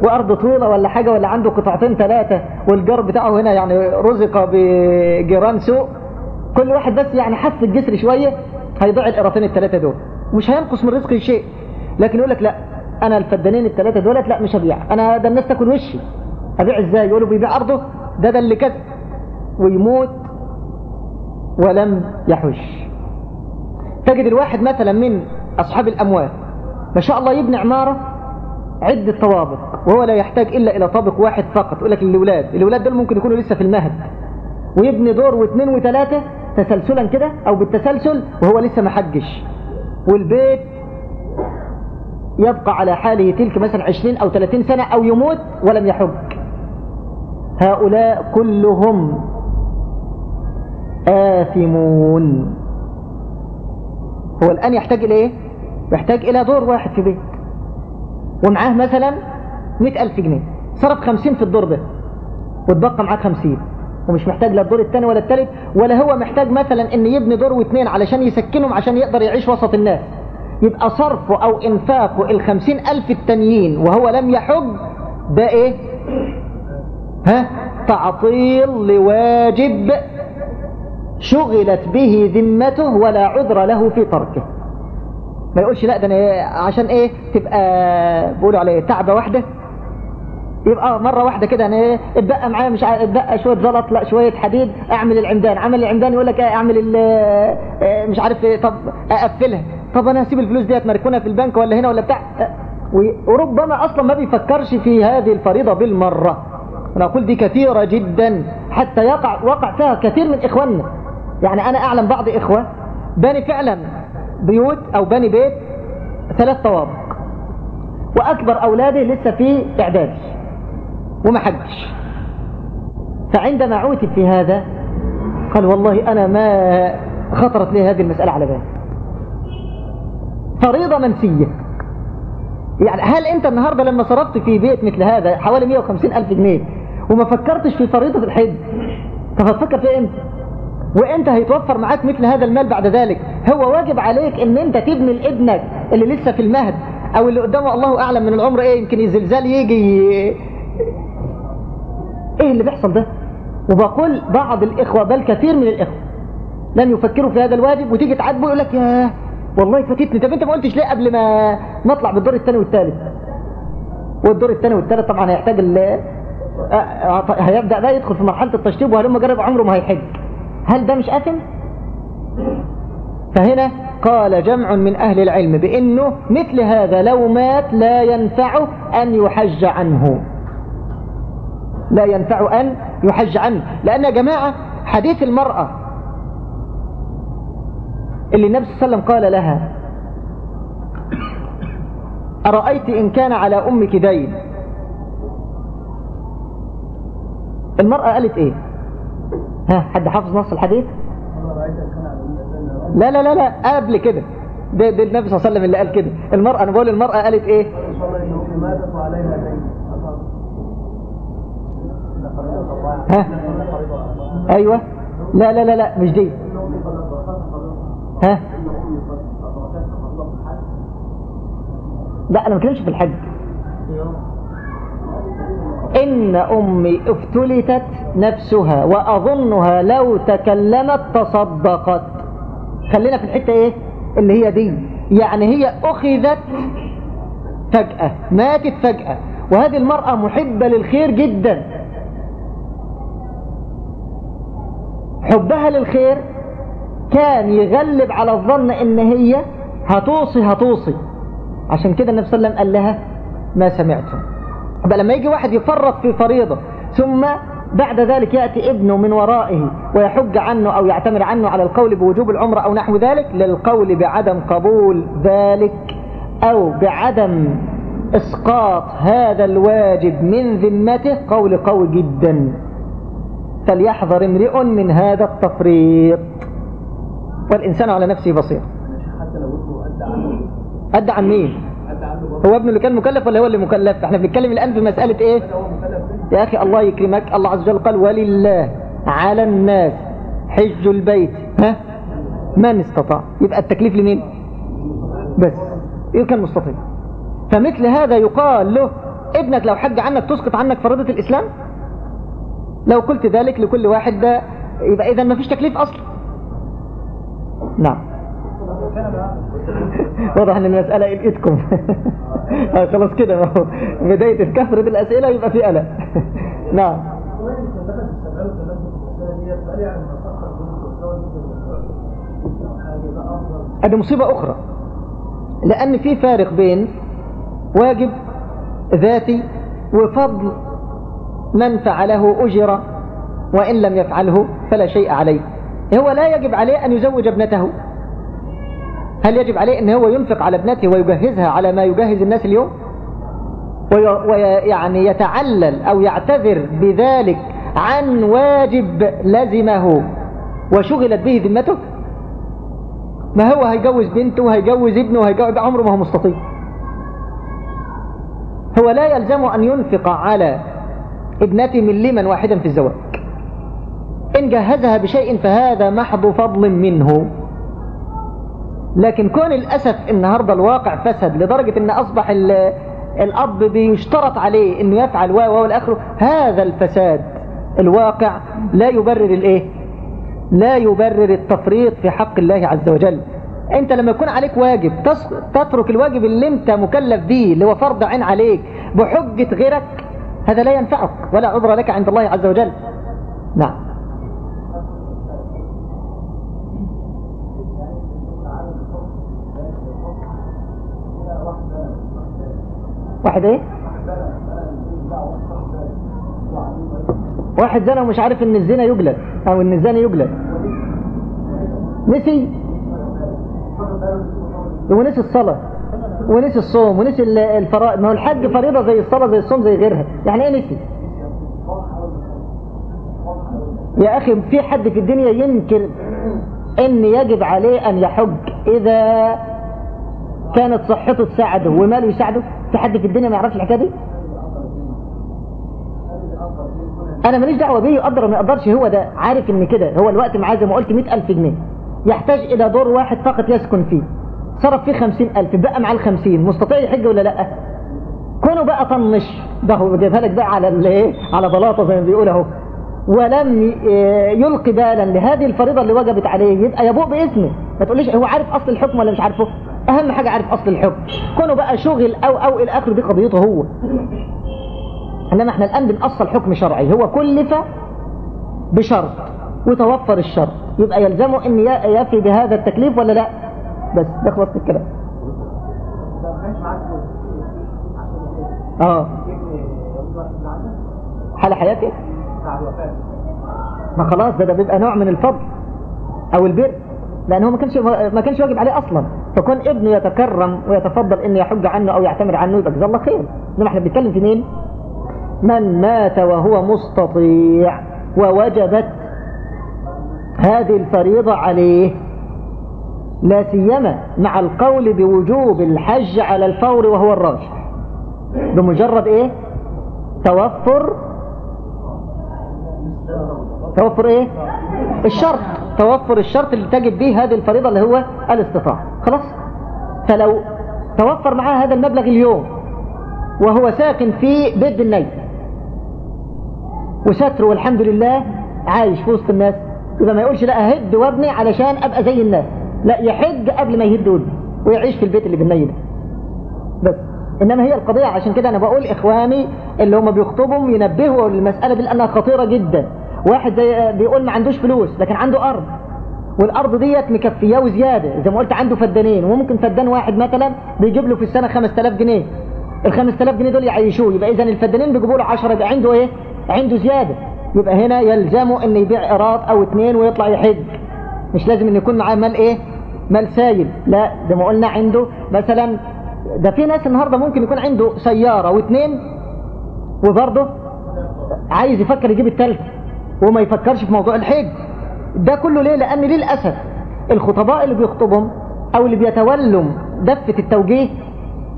وأرض طولة ولا حاجة ولا عنده قطعتين ثلاثة والجار بتاعه هنا يعني رزق بجيران سوء. كل واحد بس يعني حف الجسر شوية هيضيع القراطين الثلاثة دول. مش هينقص من رزقه شيء. لكن يقول لك لا أنا الفدانين الثلاثة دولت لا مش هبيع. أنا ده الناس تاكل وشي. هبيع إزاي؟ يقولوا بيبيع أرضه. ده ده اللي كذب. ويموت ولم يحش تجد الواحد مثلا من أصحاب الأموال ما شاء الله يبني عمارة عدة طوابق وهو لا يحتاج إلا إلى طابق واحد فقط. يقول لك الأولاد الأولاد دول ممكن يكونوا لسه في المهد. ويبني دور واثنين وثلاثة تسلسلا كده أو بالتسلسل وهو لسه ما حجش. والبيت يبقى على حاله تلك مثلا عشرين أو ثلاثين سنة أو يموت ولم يحج. هؤلاء كلهم آثمون. هو الآن يحتاج إلى إيه؟ يحتاج إلى دور واحد في بيت. ومعاه مثلا مئة ألف جنيه. صرف خمسين في الدور ده. واتبقى معاه خمسين. ومش محتاج لا الدور الثاني ولا الثالث ولا هو محتاج مثلا إن يبني دور واثنين علشان يسكنهم عشان يقدر يعيش وسط الناس. يبقى صرفه أو إنفاقه الخمسين ألف التانيين وهو لم يحج ده إيه؟ ها؟ تعطيل لواجب شغلت به ذمته ولا عذر له في تركه. ما يقولش لا ده أنا عشان إيه؟ تبقى بيقولوا عليه تعبة واحدة. يبقى مرة واحدة كده أنا إيه اتبقى معايا مش اتبقى شوية زلط لا شوية حديد أعمل العمدان عمل العمدان يقول لك إيه أعمل مش عارف إيه طب أقفلها. طب أنا هسيب الفلوس ديت مركونها في البنك ولا هنا ولا بتاع؟ وربما أصلا ما بيفكرش في هذه الفريضة بالمرة. أنا أقول دي كثيرة جدا حتى يقع وقع فيها كثير من إخواننا. يعني أنا أعلم بعض إخوة بني فعلا بيوت أو بني بيت ثلاث طوابق وأكبر اولاده لسه في إعدادي. وما حجش فعندما عوتب في هذا قال والله أنا ما خطرت لي هذه المسألة على بالي. فريضة منسية يعني هل أنت النهاردة لما صرفت في بيت مثل هذا حوالي 150 ألف جنيه وما فكرتش في فريضة الحج طب هتفكر في أنت وانت هيتوفر معاك مثل هذا المال بعد ذلك؟ هو واجب عليك إن أنت تبني لابنك اللي لسه في المهد أو اللي قدامه الله أعلم من العمر إيه يمكن الزلزال يجي إيه اللي بيحصل ده؟ وبقول بعض الإخوة بل كثير من الإخوة لم يفكروا في هذا الواجب وتيجي تعاتبه يقول لك يا والله فاتتني. طب أنت ما قلتش ليه قبل ما نطلع بالدور الثاني والثالث؟ والدور الثاني والثالث طبعا هيحتاج ال هيبدأ بقى يدخل في مرحلة التشطيب وهلما جرب عمره ما هيحج هل ده مش اثم فهنا قال جمع من أهل العلم بأنه مثل هذا لو مات لا ينفعه أن يحج عنه. لا ينفع أن يحج عنه. لأن يا جماعة حديث المرأة اللي النبي صلى الله عليه وسلم قال لها أرأيت إن كان على أمك دين المرأة قالت إيه؟ ها حد حافظ نص الحديث؟ لا لا لا لا قبل كده. ده, ده النبي صلى الله عليه وسلم اللي قال كده. المرأة أنا بقول المرأة قالت إيه؟ ها؟ أيوه. لا لا لا لا مش دي. ها؟ لا أنا ما بتكلمش في الحج. إن أمي افتلتت نفسها وأظنها لو تكلمت تصدقت. خلينا في الحتة إيه؟ اللي هي دي. يعني هي أخذت فجأة ماتت فجأة. وهذه المرأة محبة للخير جدا. حبها للخير كان يغلب على الظن إن هي هتوصي هتوصي. عشان كده النبي صلى الله عليه وسلم قال لها ما سمعتم. بقى لما يجي واحد يفرط في فريضة ثم بعد ذلك يأتي ابنه من ورائه ويحج عنه أو يعتمر عنه على القول بوجوب العمرة أو نحو ذلك للقول بعدم قبول ذلك أو بعدم إسقاط هذا الواجب من ذمته قول قوي جدا. فليحذر امرئ من هذا التفريط. والإنسان على نفسه بصير. أدى عن مين؟ هو ابنه اللي كان مكلف ولا هو اللي مكلف؟ إحنا بنتكلم الآن في مسألة إيه؟ يا أخي الله يكرمك. الله عز وجل قال ولله على الناس حج البيت. ها؟ من استطاع. يبقى التكليف لمين؟ بس. إيه كان مستطيع. فمثل هذا يقال له ابنك لو حج عنك تسقط عنك فريضة الإسلام؟ لو قلت ذلك لكل واحد ده يبقى إذا ما فيش تكليف أصلا. نعم. واضح إن المسألة لقيتكم آه، خلاص كده بداية الكثرة بالأسئلة يبقى في قلق. نعم. هذه مصيبة أخرى. لأن في فارق بين واجب ذاتي وفضل من فعله أجر وإن لم يفعله فلا شيء عليه. هو لا يجب عليه أن يزوج ابنته. هل يجب عليه ان هو ينفق على ابنته ويجهزها على ما يجهز الناس اليوم؟ ويعني يتعلل أو يعتذر بذلك عن واجب لزمه وشغلت به ذمته؟ ما هو هيجوز بنته وهيجوز ابنه وهيجوز عمره؟ ما هو مستطيع هو لا يلزم أن ينفق على ابنته مليما واحدا في الزواج. إن جهزها بشيء فهذا محض فضل منه. لكن كون الأسف النهاردة الواقع فسد لدرجة أن أصبح الأب بيشترط عليه أنه يفعل و والآخر هذا الفساد الواقع لا يبرر الإيه؟ لا يبرر التفريط في حق الله عز وجل. أنت لما يكون عليك واجب تترك الواجب اللي أنت مكلف به اللي هو فرض عين عليك بحجة غيرك هذا لا ينفعك ولا عذر لك عند الله عز وجل. نعم. واحد إيه؟ واحد زنا ومش عارف إن الزنا يجلد أو إن الزنا يجلد. نسي. ونسي الصلاة. ونسي الصوم ونسي الفرائض ما هو الحج فريضة زي الصلاة زي الصوم زي غيرها. يعني إيه نسي؟ يا أخي في حد في الدنيا ينكر إن يجب عليه أن يحج إذا كانت صحته تساعده وماله يساعده؟ في حد في الدنيا ما يعرفش الحكاية دي؟ أنا ماليش دعوة بيه يقدر ما يقدرش هو ده عارف إن كده. هو الوقت معاه زي ما قلت 100000 جنيه. يحتاج إلى دور واحد فقط يسكن فيه. صرف فيه 50000 بقى مع ال 50 مستطيع يحج ولا لأ؟ كونه بقى طنش ده هو جايبها لك بقى على الايه على بلاطة زي ما بيقول أهو. ولم يلقي بالا لهذه الفريضة اللي وجبت عليه يبقى يبوء باسمه. ما تقوليش هو عارف أصل الحكم ولا مش عارفه؟ أهم حاجة عارف أصل الحكم. كونه بقى شغل أو أو إلى آخره دي قضيته هو. إنما إحنا الآن بنأصل حكم شرعي. هو كلف بشرط وتوفر الشرط. يبقى يلزمه إن يفي بهذا التكليف ولا لأ؟ بس ده خلاص الكلام. آه. حال حياتي؟ ما خلاص ده ده بيبقى نوع من الفضل أو البر لأن هو ما كانش ما كانش واجب عليه أصلا. فكون ابنه يتكرم ويتفضل انه يحج عنه أو يعتمر عنه يبقى جزاه الله خير. إنما إحنا بنتكلم في مين؟ من مات وهو مستطيع ووجبت هذه الفريضة عليه. لا سيما مع القول بوجوب الحج على الفور وهو الراجح بمجرد إيه؟ توفر توفر إيه؟ الشرط. توفر الشرط اللي تجد به هذه الفريضة اللي هو الاستطاعة. خلاص؟ فلو توفر معاه هذا المبلغ اليوم وهو ساكن في بيت النيل وستر والحمد لله عايش في وسط الناس يبقى ما يقولش لا أهد وابني علشان أبقى زي الناس. لا يحج قبل ما يهد وابني ويعيش في البيت اللي بالنيل ده. بس. إنما هي القضية عشان كده أنا بقول إخواني اللي هم بيخطبهم ينبهوا للمسألة دي لأنها خطيرة جدا. واحد زي بيقول ما عندوش فلوس لكن عنده أرض. والأرض ديت مكفياه وزيادة. زي ما قلت عنده فدانين. وممكن فدان واحد مثلا بيجيب له في السنة 5000 جنيه. ال 5000 جنيه دول يعيشوه. يبقى اذا الفدانين بيجيبوا له 10 يبقى عنده إيه؟ عنده زيادة. يبقى هنا يلزمه ان يبيع قراط أو اتنين ويطلع يحج. مش لازم ان يكون معاه مال إيه؟ مال سايل لا زي ما قلنا عنده. مثلا ده في ناس النهاردة ممكن يكون عنده سيارة واثنين وبرضه عايز يفكر يجيب التالت وما يفكرش في موضوع الحج ده كله ليه؟ لأن للأسف الخطباء اللي بيخطبهم أو اللي بيتولوا دفة التوجيه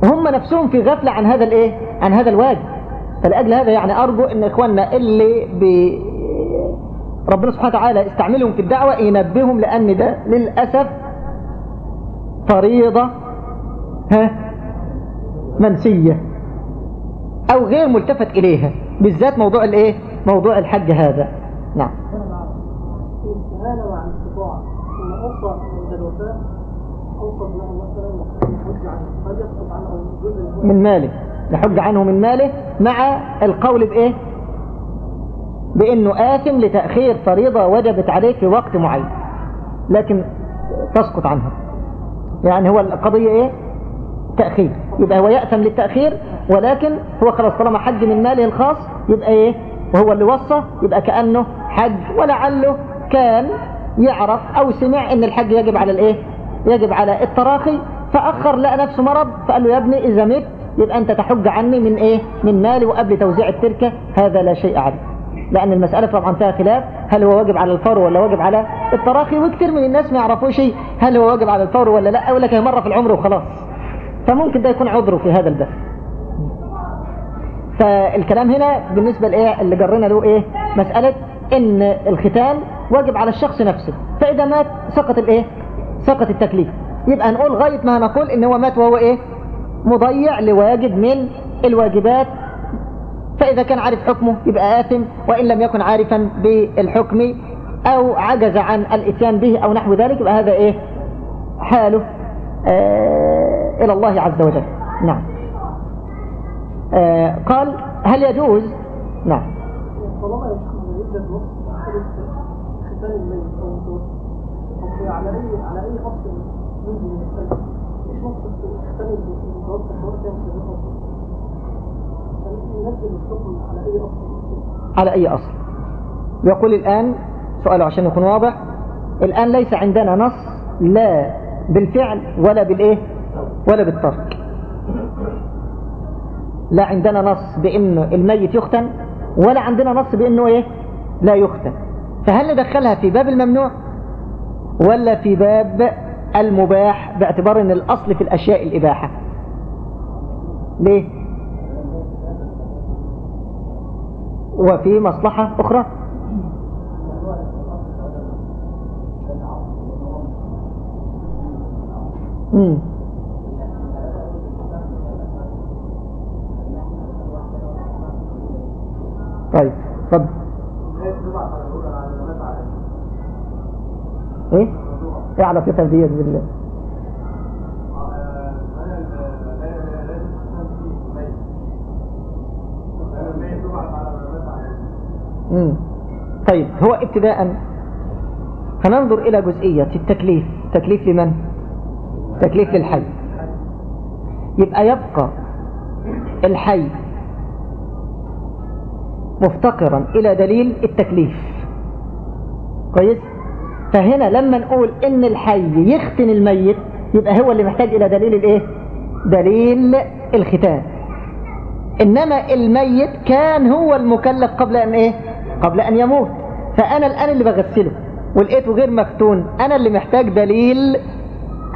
هم نفسهم في غفلة عن هذا الإيه؟ عن هذا الواجب. فلأجل هذا يعني أرجو إن إخواننا اللي بي ربنا سبحانه وتعالى استعملهم في الدعوة ينبههم لأن ده للأسف فريضة ها منسية أو غير ملتفت إليها بالذات موضوع الإيه؟ موضوع الحج هذا. نعم. من ماله. يحج عنه من ماله مع القول بإيه؟ بإنه آثم لتأخير فريضة وجبت عليه في وقت معين لكن تسقط عنه يعني هو القضية إيه؟ تأخير. يبقى هو يأثم للتأخير ولكن هو خلاص طالما حج من ماله الخاص يبقى إيه؟ وهو اللي وصى يبقى كأنه حج ولعله كان يعرف أو سمع إن الحج يجب على الإيه؟ يجب على التراخي. فأخر لقى نفسه مرض فقال له يا ابني إذا مت يبقى أنت تحج عني من إيه؟ من مالي وقبل توزيع التركة هذا لا شيء عليه. لأن المسألة طبعا فيها خلاف. هل هو واجب على الفور ولا واجب على التراخي؟ وكثير من الناس ما يعرفوش هل هو واجب على الفور ولا لا أو لك مرة في العمر وخلاص. فممكن ده يكون عذره في هذا البث. فالكلام هنا بالنسبة لإيه؟ اللي جرنا له إيه؟ مسألة إن الختان واجب على الشخص نفسه. فإذا مات سقط الإيه؟ سقط التكليف. يبقى نقول غاية ما نقول إن هو مات وهو إيه؟ مضيع لواجب من الواجبات فإذا كان عارف حكمه يبقى آثم وإن لم يكن عارفا بالحكم أو عجز عن الإتيان به أو نحو ذلك يبقى هذا إيه؟ حاله آه إلى الله عز وجل. نعم. آه قال هل يجوز؟ نعم. طالما يوجد نص ختان الميت أو على اي على اي اصل المساله مش نص ختان المتوفى سواء كان في على أي أصل؟ على أي أصل؟ يقول الآن سؤاله عشان يكون واضح الآن ليس عندنا نص لا بالفعل ولا بالإيه؟ ولا بالترك. لا عندنا نص بأنه الميت يختن ولا عندنا نص بأنه إيه؟ لا يختن. فهل ندخلها في باب الممنوع ولا في باب المباح باعتبار إن الأصل في الأشياء الإباحة؟ ليه؟ وفي مصلحة أخرى؟ مم. طيب اتفضل إيه؟ إيه علاقتها ديت بالله؟ طيب هو ابتداء هننظر إلى جزئية التكليف تكليف لمن؟ تكليف للحي يبقى يبقى الحي مفتقرا إلى دليل التكليف كويس؟ فهنا لما نقول إن الحي يختن الميت يبقى هو اللي محتاج إلى دليل الإيه؟ دليل الختان إنما الميت كان هو المكلف قبل أن إيه؟ قبل أن يموت. فأنا الآن اللي بغسله. ولقيته غير مفتون. أنا اللي محتاج دليل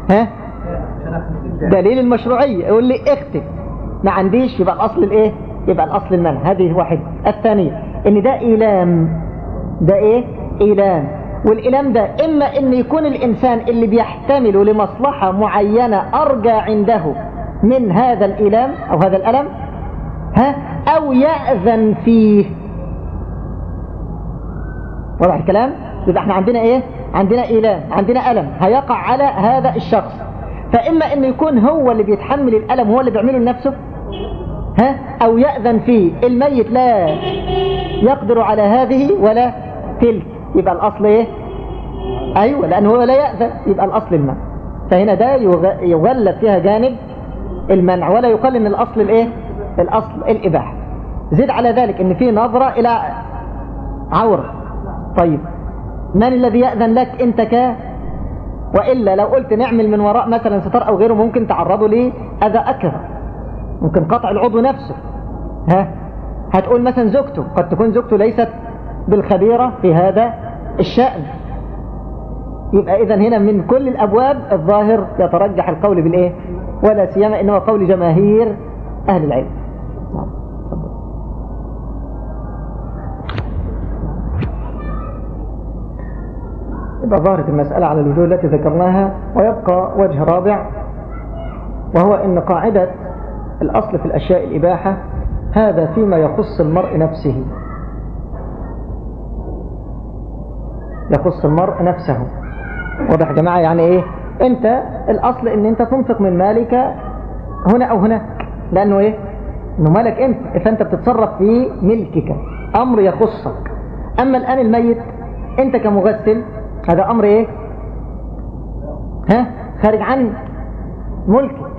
ها؟ دليل المشروعية. يقول لي اختم ما عنديش يبقى الأصل الإيه؟ يبقى الأصل المنع هذه واحد. الثانية إن ده إيلام. ده إيه؟ إيلام. والإيلام ده إما إن يكون الإنسان اللي بيحتمل لمصلحة معينة أرجى عنده من هذا الإيلام أو هذا الألم ها؟ أو يأذن فيه. واضح الكلام؟ يبقى إحنا عندنا إيه؟ عندنا ايلام عندنا ألم هيقع على هذا الشخص. فإما إنه يكون هو اللي بيتحمل الألم هو اللي بيعمله لنفسه؟ ها؟ أو يأذن فيه الميت لا يقدر على هذه ولا تلك. يبقى الأصل إيه؟ أيوة لأنه هو لا يأذن. يبقى الأصل المنع. فهنا ده يغلب فيها جانب المنع ولا يقال إن الأصل الإيه؟ الأصل الإباحة. زيد على ذلك إن في نظرة إلى عورة طيب من الذي يأذن لك انت ك وإلا لو قلت نعمل من وراء مثلا ستار أو غيره ممكن تعرضه لأذى أكثر. ممكن قطع العضو نفسه. ها؟ هتقول مثلا زوجته قد تكون زوجته ليست بالخبيرة في هذا الشأن. يبقى إذا هنا من كل الأبواب الظاهر يترجح القول بالإيه؟ ولا سيما إنه قول جماهير أهل العلم. يبقى ظهرت المسألة على الوجوه التي ذكرناها ويبقى وجه رابع وهو أن قاعدة الأصل في الأشياء الإباحة هذا فيما يخص المرء نفسه. يخص المرء نفسه. واضح يا جماعة؟ يعني إيه؟ أنت الأصل إن أنت تنفق من مالك هنا أو هناك لأنه إيه؟ إنه مالك أنت. فانت بتتصرف في ملكك. أمر يخصك. أما الآن الميت أنت كمغسل هذا أمر إيه؟ ها؟ خارج عن ملكك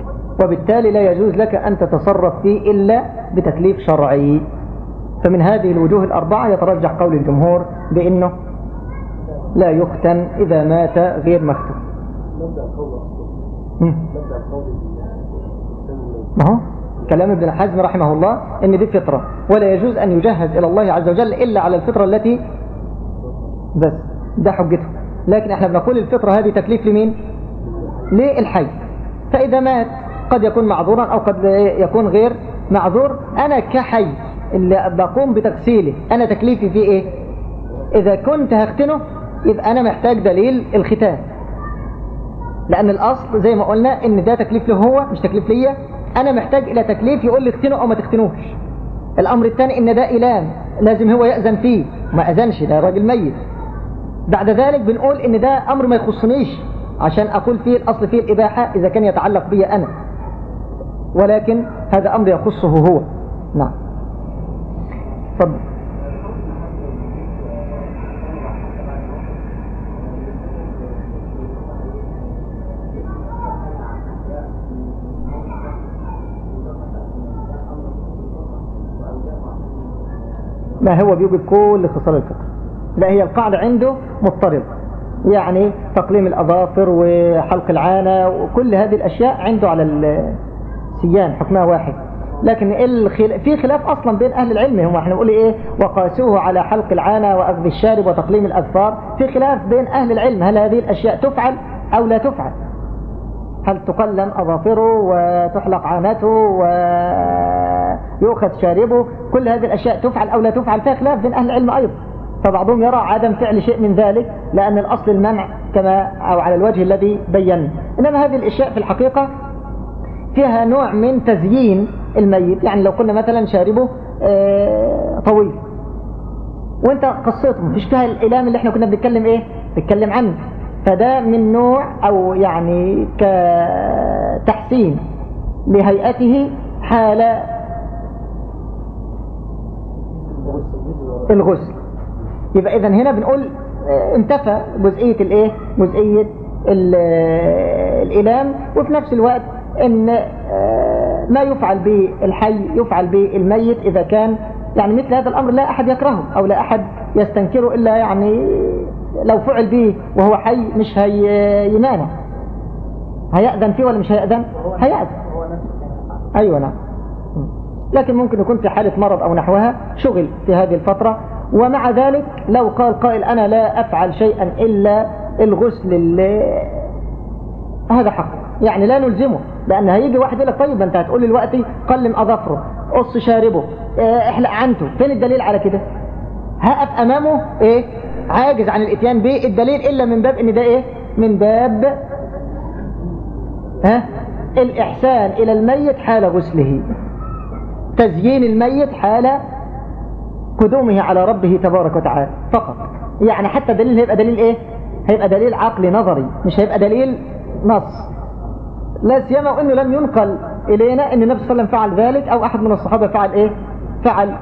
وبالتالي لا يجوز لك أن تتصرف فيه إلا بتكليف شرعي. فمن هذه الوجوه الأربعة يترجح قول الجمهور بأنه لا يختن إذا مات غير مختن القول ما هو؟ كلام ابن حزم رحمه الله إن دي فطرة. ولا يجوز أن يجهز إلى الله عز وجل إلا على الفطرة التي بس. ده حجته لكن إحنا بنقول الفطرة هذه تكليف لمين؟ للحي. فإذا مات قد يكون معذورا أو قد يكون غير معذور. أنا كحي اللي بقوم بتغسيله أنا تكليفي فيه إيه؟ إذا كنت هختنه يبقى أنا محتاج دليل الختان. لأن الأصل زي ما قلنا إن ده تكليف له هو مش تكليف ليا. أنا محتاج إلى تكليف يقول لي اختنه أو ما تختنوش. الأمر الثاني إن ده إيلام لازم هو يأذن فيه. ما أذنش ده راجل ميت. بعد ذلك بنقول إن ده أمر ما يخصنيش عشان أقول فيه الأصل فيه الإباحة إذا كان يتعلق بي أنا. ولكن هذا أمر يخصه هو. نعم. تفضل. ما هو بيوجد كل خصال الفطر لا هي القاعدة عنده مضطربة يعني تقليم الأظافر وحلق العانة وكل هذه الأشياء عنده على السيان حكمها واحد. لكن. في خلاف أصلا بين أهل العلم هم إحنا نقول إيه؟ وقاسوه على حلق العانة وأخذ الشارب وتقليم الأظفار. في خلاف بين أهل العلم هل هذه الأشياء تفعل أو لا تفعل؟ هل تقلم أظافره وتحلق عانته ويؤخذ شاربه؟ كل هذه الأشياء تفعل أو لا تفعل؟ فيها خلاف بين أهل العلم أيضا. فبعضهم يرى عدم فعل شيء من ذلك لأن الأصل المنع كما أو على الوجه الذي بينا إنما هذه الأشياء في الحقيقة فيها نوع من تزيين الميت. يعني لو قلنا مثلا شاربه آه، طويل. وأنت قصيته مفيش فيها الإلام اللي إحنا كنا بنتكلم إيه؟ بنتكلم عنه. فده من نوع أو يعني كتحسين لهيئته حال الغسل. يبقى اذا هنا بنقول آه، انتفى جزئية الإيه؟ جزئية ال- الإلام وفي نفس الوقت إن آه، ما يفعل به الحي يفعل به الميت إذا كان يعني مثل هذا الأمر لا أحد يكرهه أو لا أحد يستنكره إلا يعني لو فعل به وهو حي مش هي يمانع هيأذن فيه ولا مش هيأذن؟ هيأذن. أيوه نعم. لكن ممكن يكون في حالة مرض أو نحوها شغل في هذه الفترة ومع ذلك لو قال قائل أنا لا أفعل شيئا إلا الغسل اللي هذا حق. يعني لا نلزمه لأن هيجي واحد يقول لك طيب أنت هتقول لي دلوقتي قلم اظافره قص شاربه آه، إحلق عنته فين الدليل على كده؟ هقف أمامه إيه؟ عاجز عن الإتيان به الدليل إلا من باب إن ده إيه؟ من باب ها؟ الإحسان إلى الميت حال غسله. تزيين الميت حال قدومه على ربه تبارك وتعالى فقط. يعني حتى الدليل هيبقى دليل إيه؟ هيبقى دليل عقلي نظري مش هيبقى دليل نص. لا سيما وانه لم ينقل إلينا إن النبي صلى الله عليه وسلم فعل ذلك أو أحد من الصحابة فعل إيه؟ فعل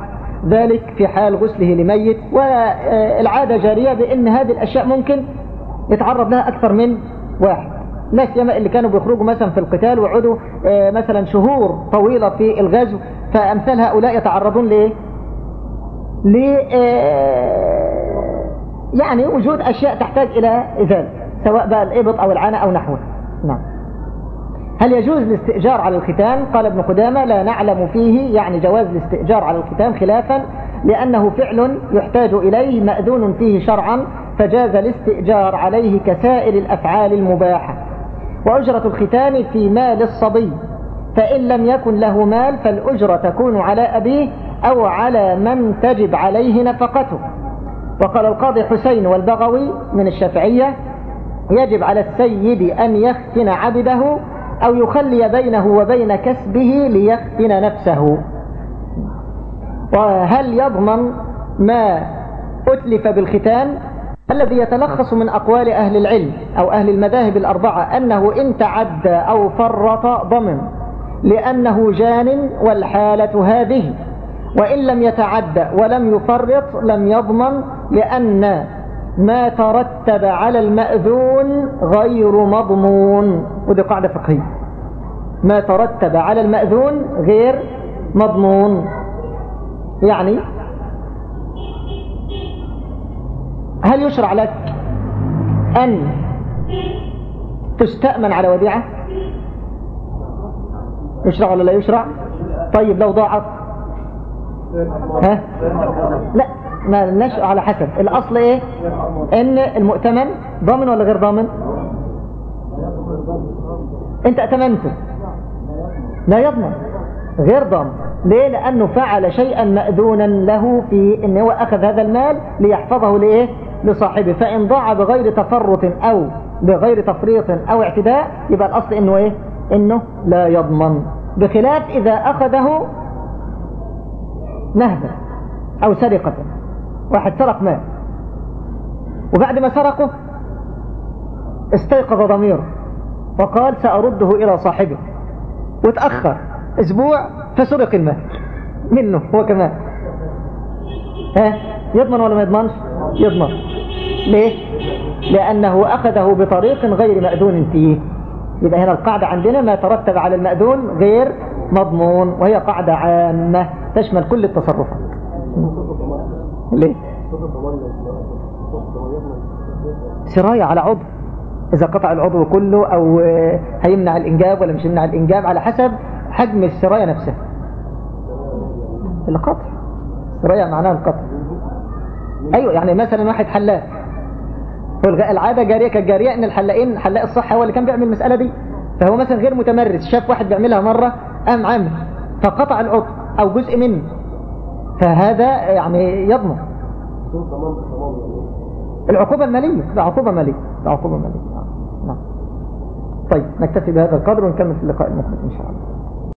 ذلك في حال غسله لميت. والعادة جارية بإن هذه الأشياء ممكن يتعرض لها أكثر من واحد. لا سيما اللي كانوا بيخرجوا مثلا في القتال ويقعدوا آه، مثلا شهور طويلة في الغزو فأمثال هؤلاء يتعرضون لإيه؟ ل آه، يعني وجود أشياء تحتاج إلى إزالة سواء بقى الإبط أو العانة أو نحوه. نعم. هل يجوز الاستئجار على الختان قال ابن قدامة لا نعلم فيه يعني جواز الاستئجار على الختان خلافا لأنه فعل يحتاج إليه مأذون فيه شرعا فجاز الاستئجار عليه كسائر الأفعال المباحة. وأجرة الختان في مال الصبي فإن لم يكن له مال فالأجرة تكون على أبيه أو على من تجب عليه نفقته. وقال القاضي حسين والبغوي من الشافعية يجب على السيد أن يختن عبده أو يخلي بينه وبين كسبه ليختن نفسه. وهل يضمن ما أتلف بالختان؟ الذي يتلخص من أقوال أهل العلم أو أهل المذاهب الأربعة أنه إن تعدى أو فرط ضمن لأنه جان والحالة هذه. وإن لم يتعدى ولم يفرط لم يضمن لأن ما ترتب على المأذون غير مضمون. ودي قاعدة فقهية. ما ترتب على المأذون غير مضمون. يعني هل يشرع لك أن تستأمن على وديعة؟ يشرع ولا لا يشرع؟ طيب لو ضاعت ها؟ لا ما لناش على حسب. الأصل إيه؟ إن المؤتمن ضامن ولا غير ضامن؟ أنت اتمنته لا يضمن. غير ضامن. ليه؟ لأنه فعل شيئا مأذونا له في إن هو أخذ هذا المال ليحفظه لإيه؟ لصاحبه. فإن ضاع بغير تفرط أو بغير تفريط أو اعتداء يبقى الأصل إنه إيه؟ إنه لا يضمن. بخلاف إذا أخذه نهبا أو سرقة. واحد سرق مال. وبعد ما سرقه استيقظ ضميره وقال سأرده إلى صاحبه. وتأخر أسبوع فسرق المال. منه هو كمان. ها؟ يضمن ولا ما يضمنش؟ يضمن. ليه؟ لأنه أخذه بطريق غير مأذون فيه. يبقى هنا القاعدة عندنا ما ترتب على المأذون غير مضمون وهي قاعدة عامة تشمل كل التصرفات. ليه؟ سراية على عضو. إذا قطع العضو كله أو هيمنع الإنجاب ولا مش يمنع الإنجاب على حسب حجم السراية نفسها. القطع. سراية معناها القطع. أيوة يعني مثلا واحد حلاق. العادة جارية كالجارية إن الحلاقين حلاق الصحة هو اللي كان بيعمل المسألة دي. فهو مثلا غير متمرس. شاف واحد بيعملها مرة قام عامل فقطع العضو أو جزء منه فهذا يعني يضمن. العقوبة المالية لا عقوبة مالية عقوبة مالية. نعم. طيب نكتفي بهذا القدر ونكمل في اللقاء المقبل إن شاء الله.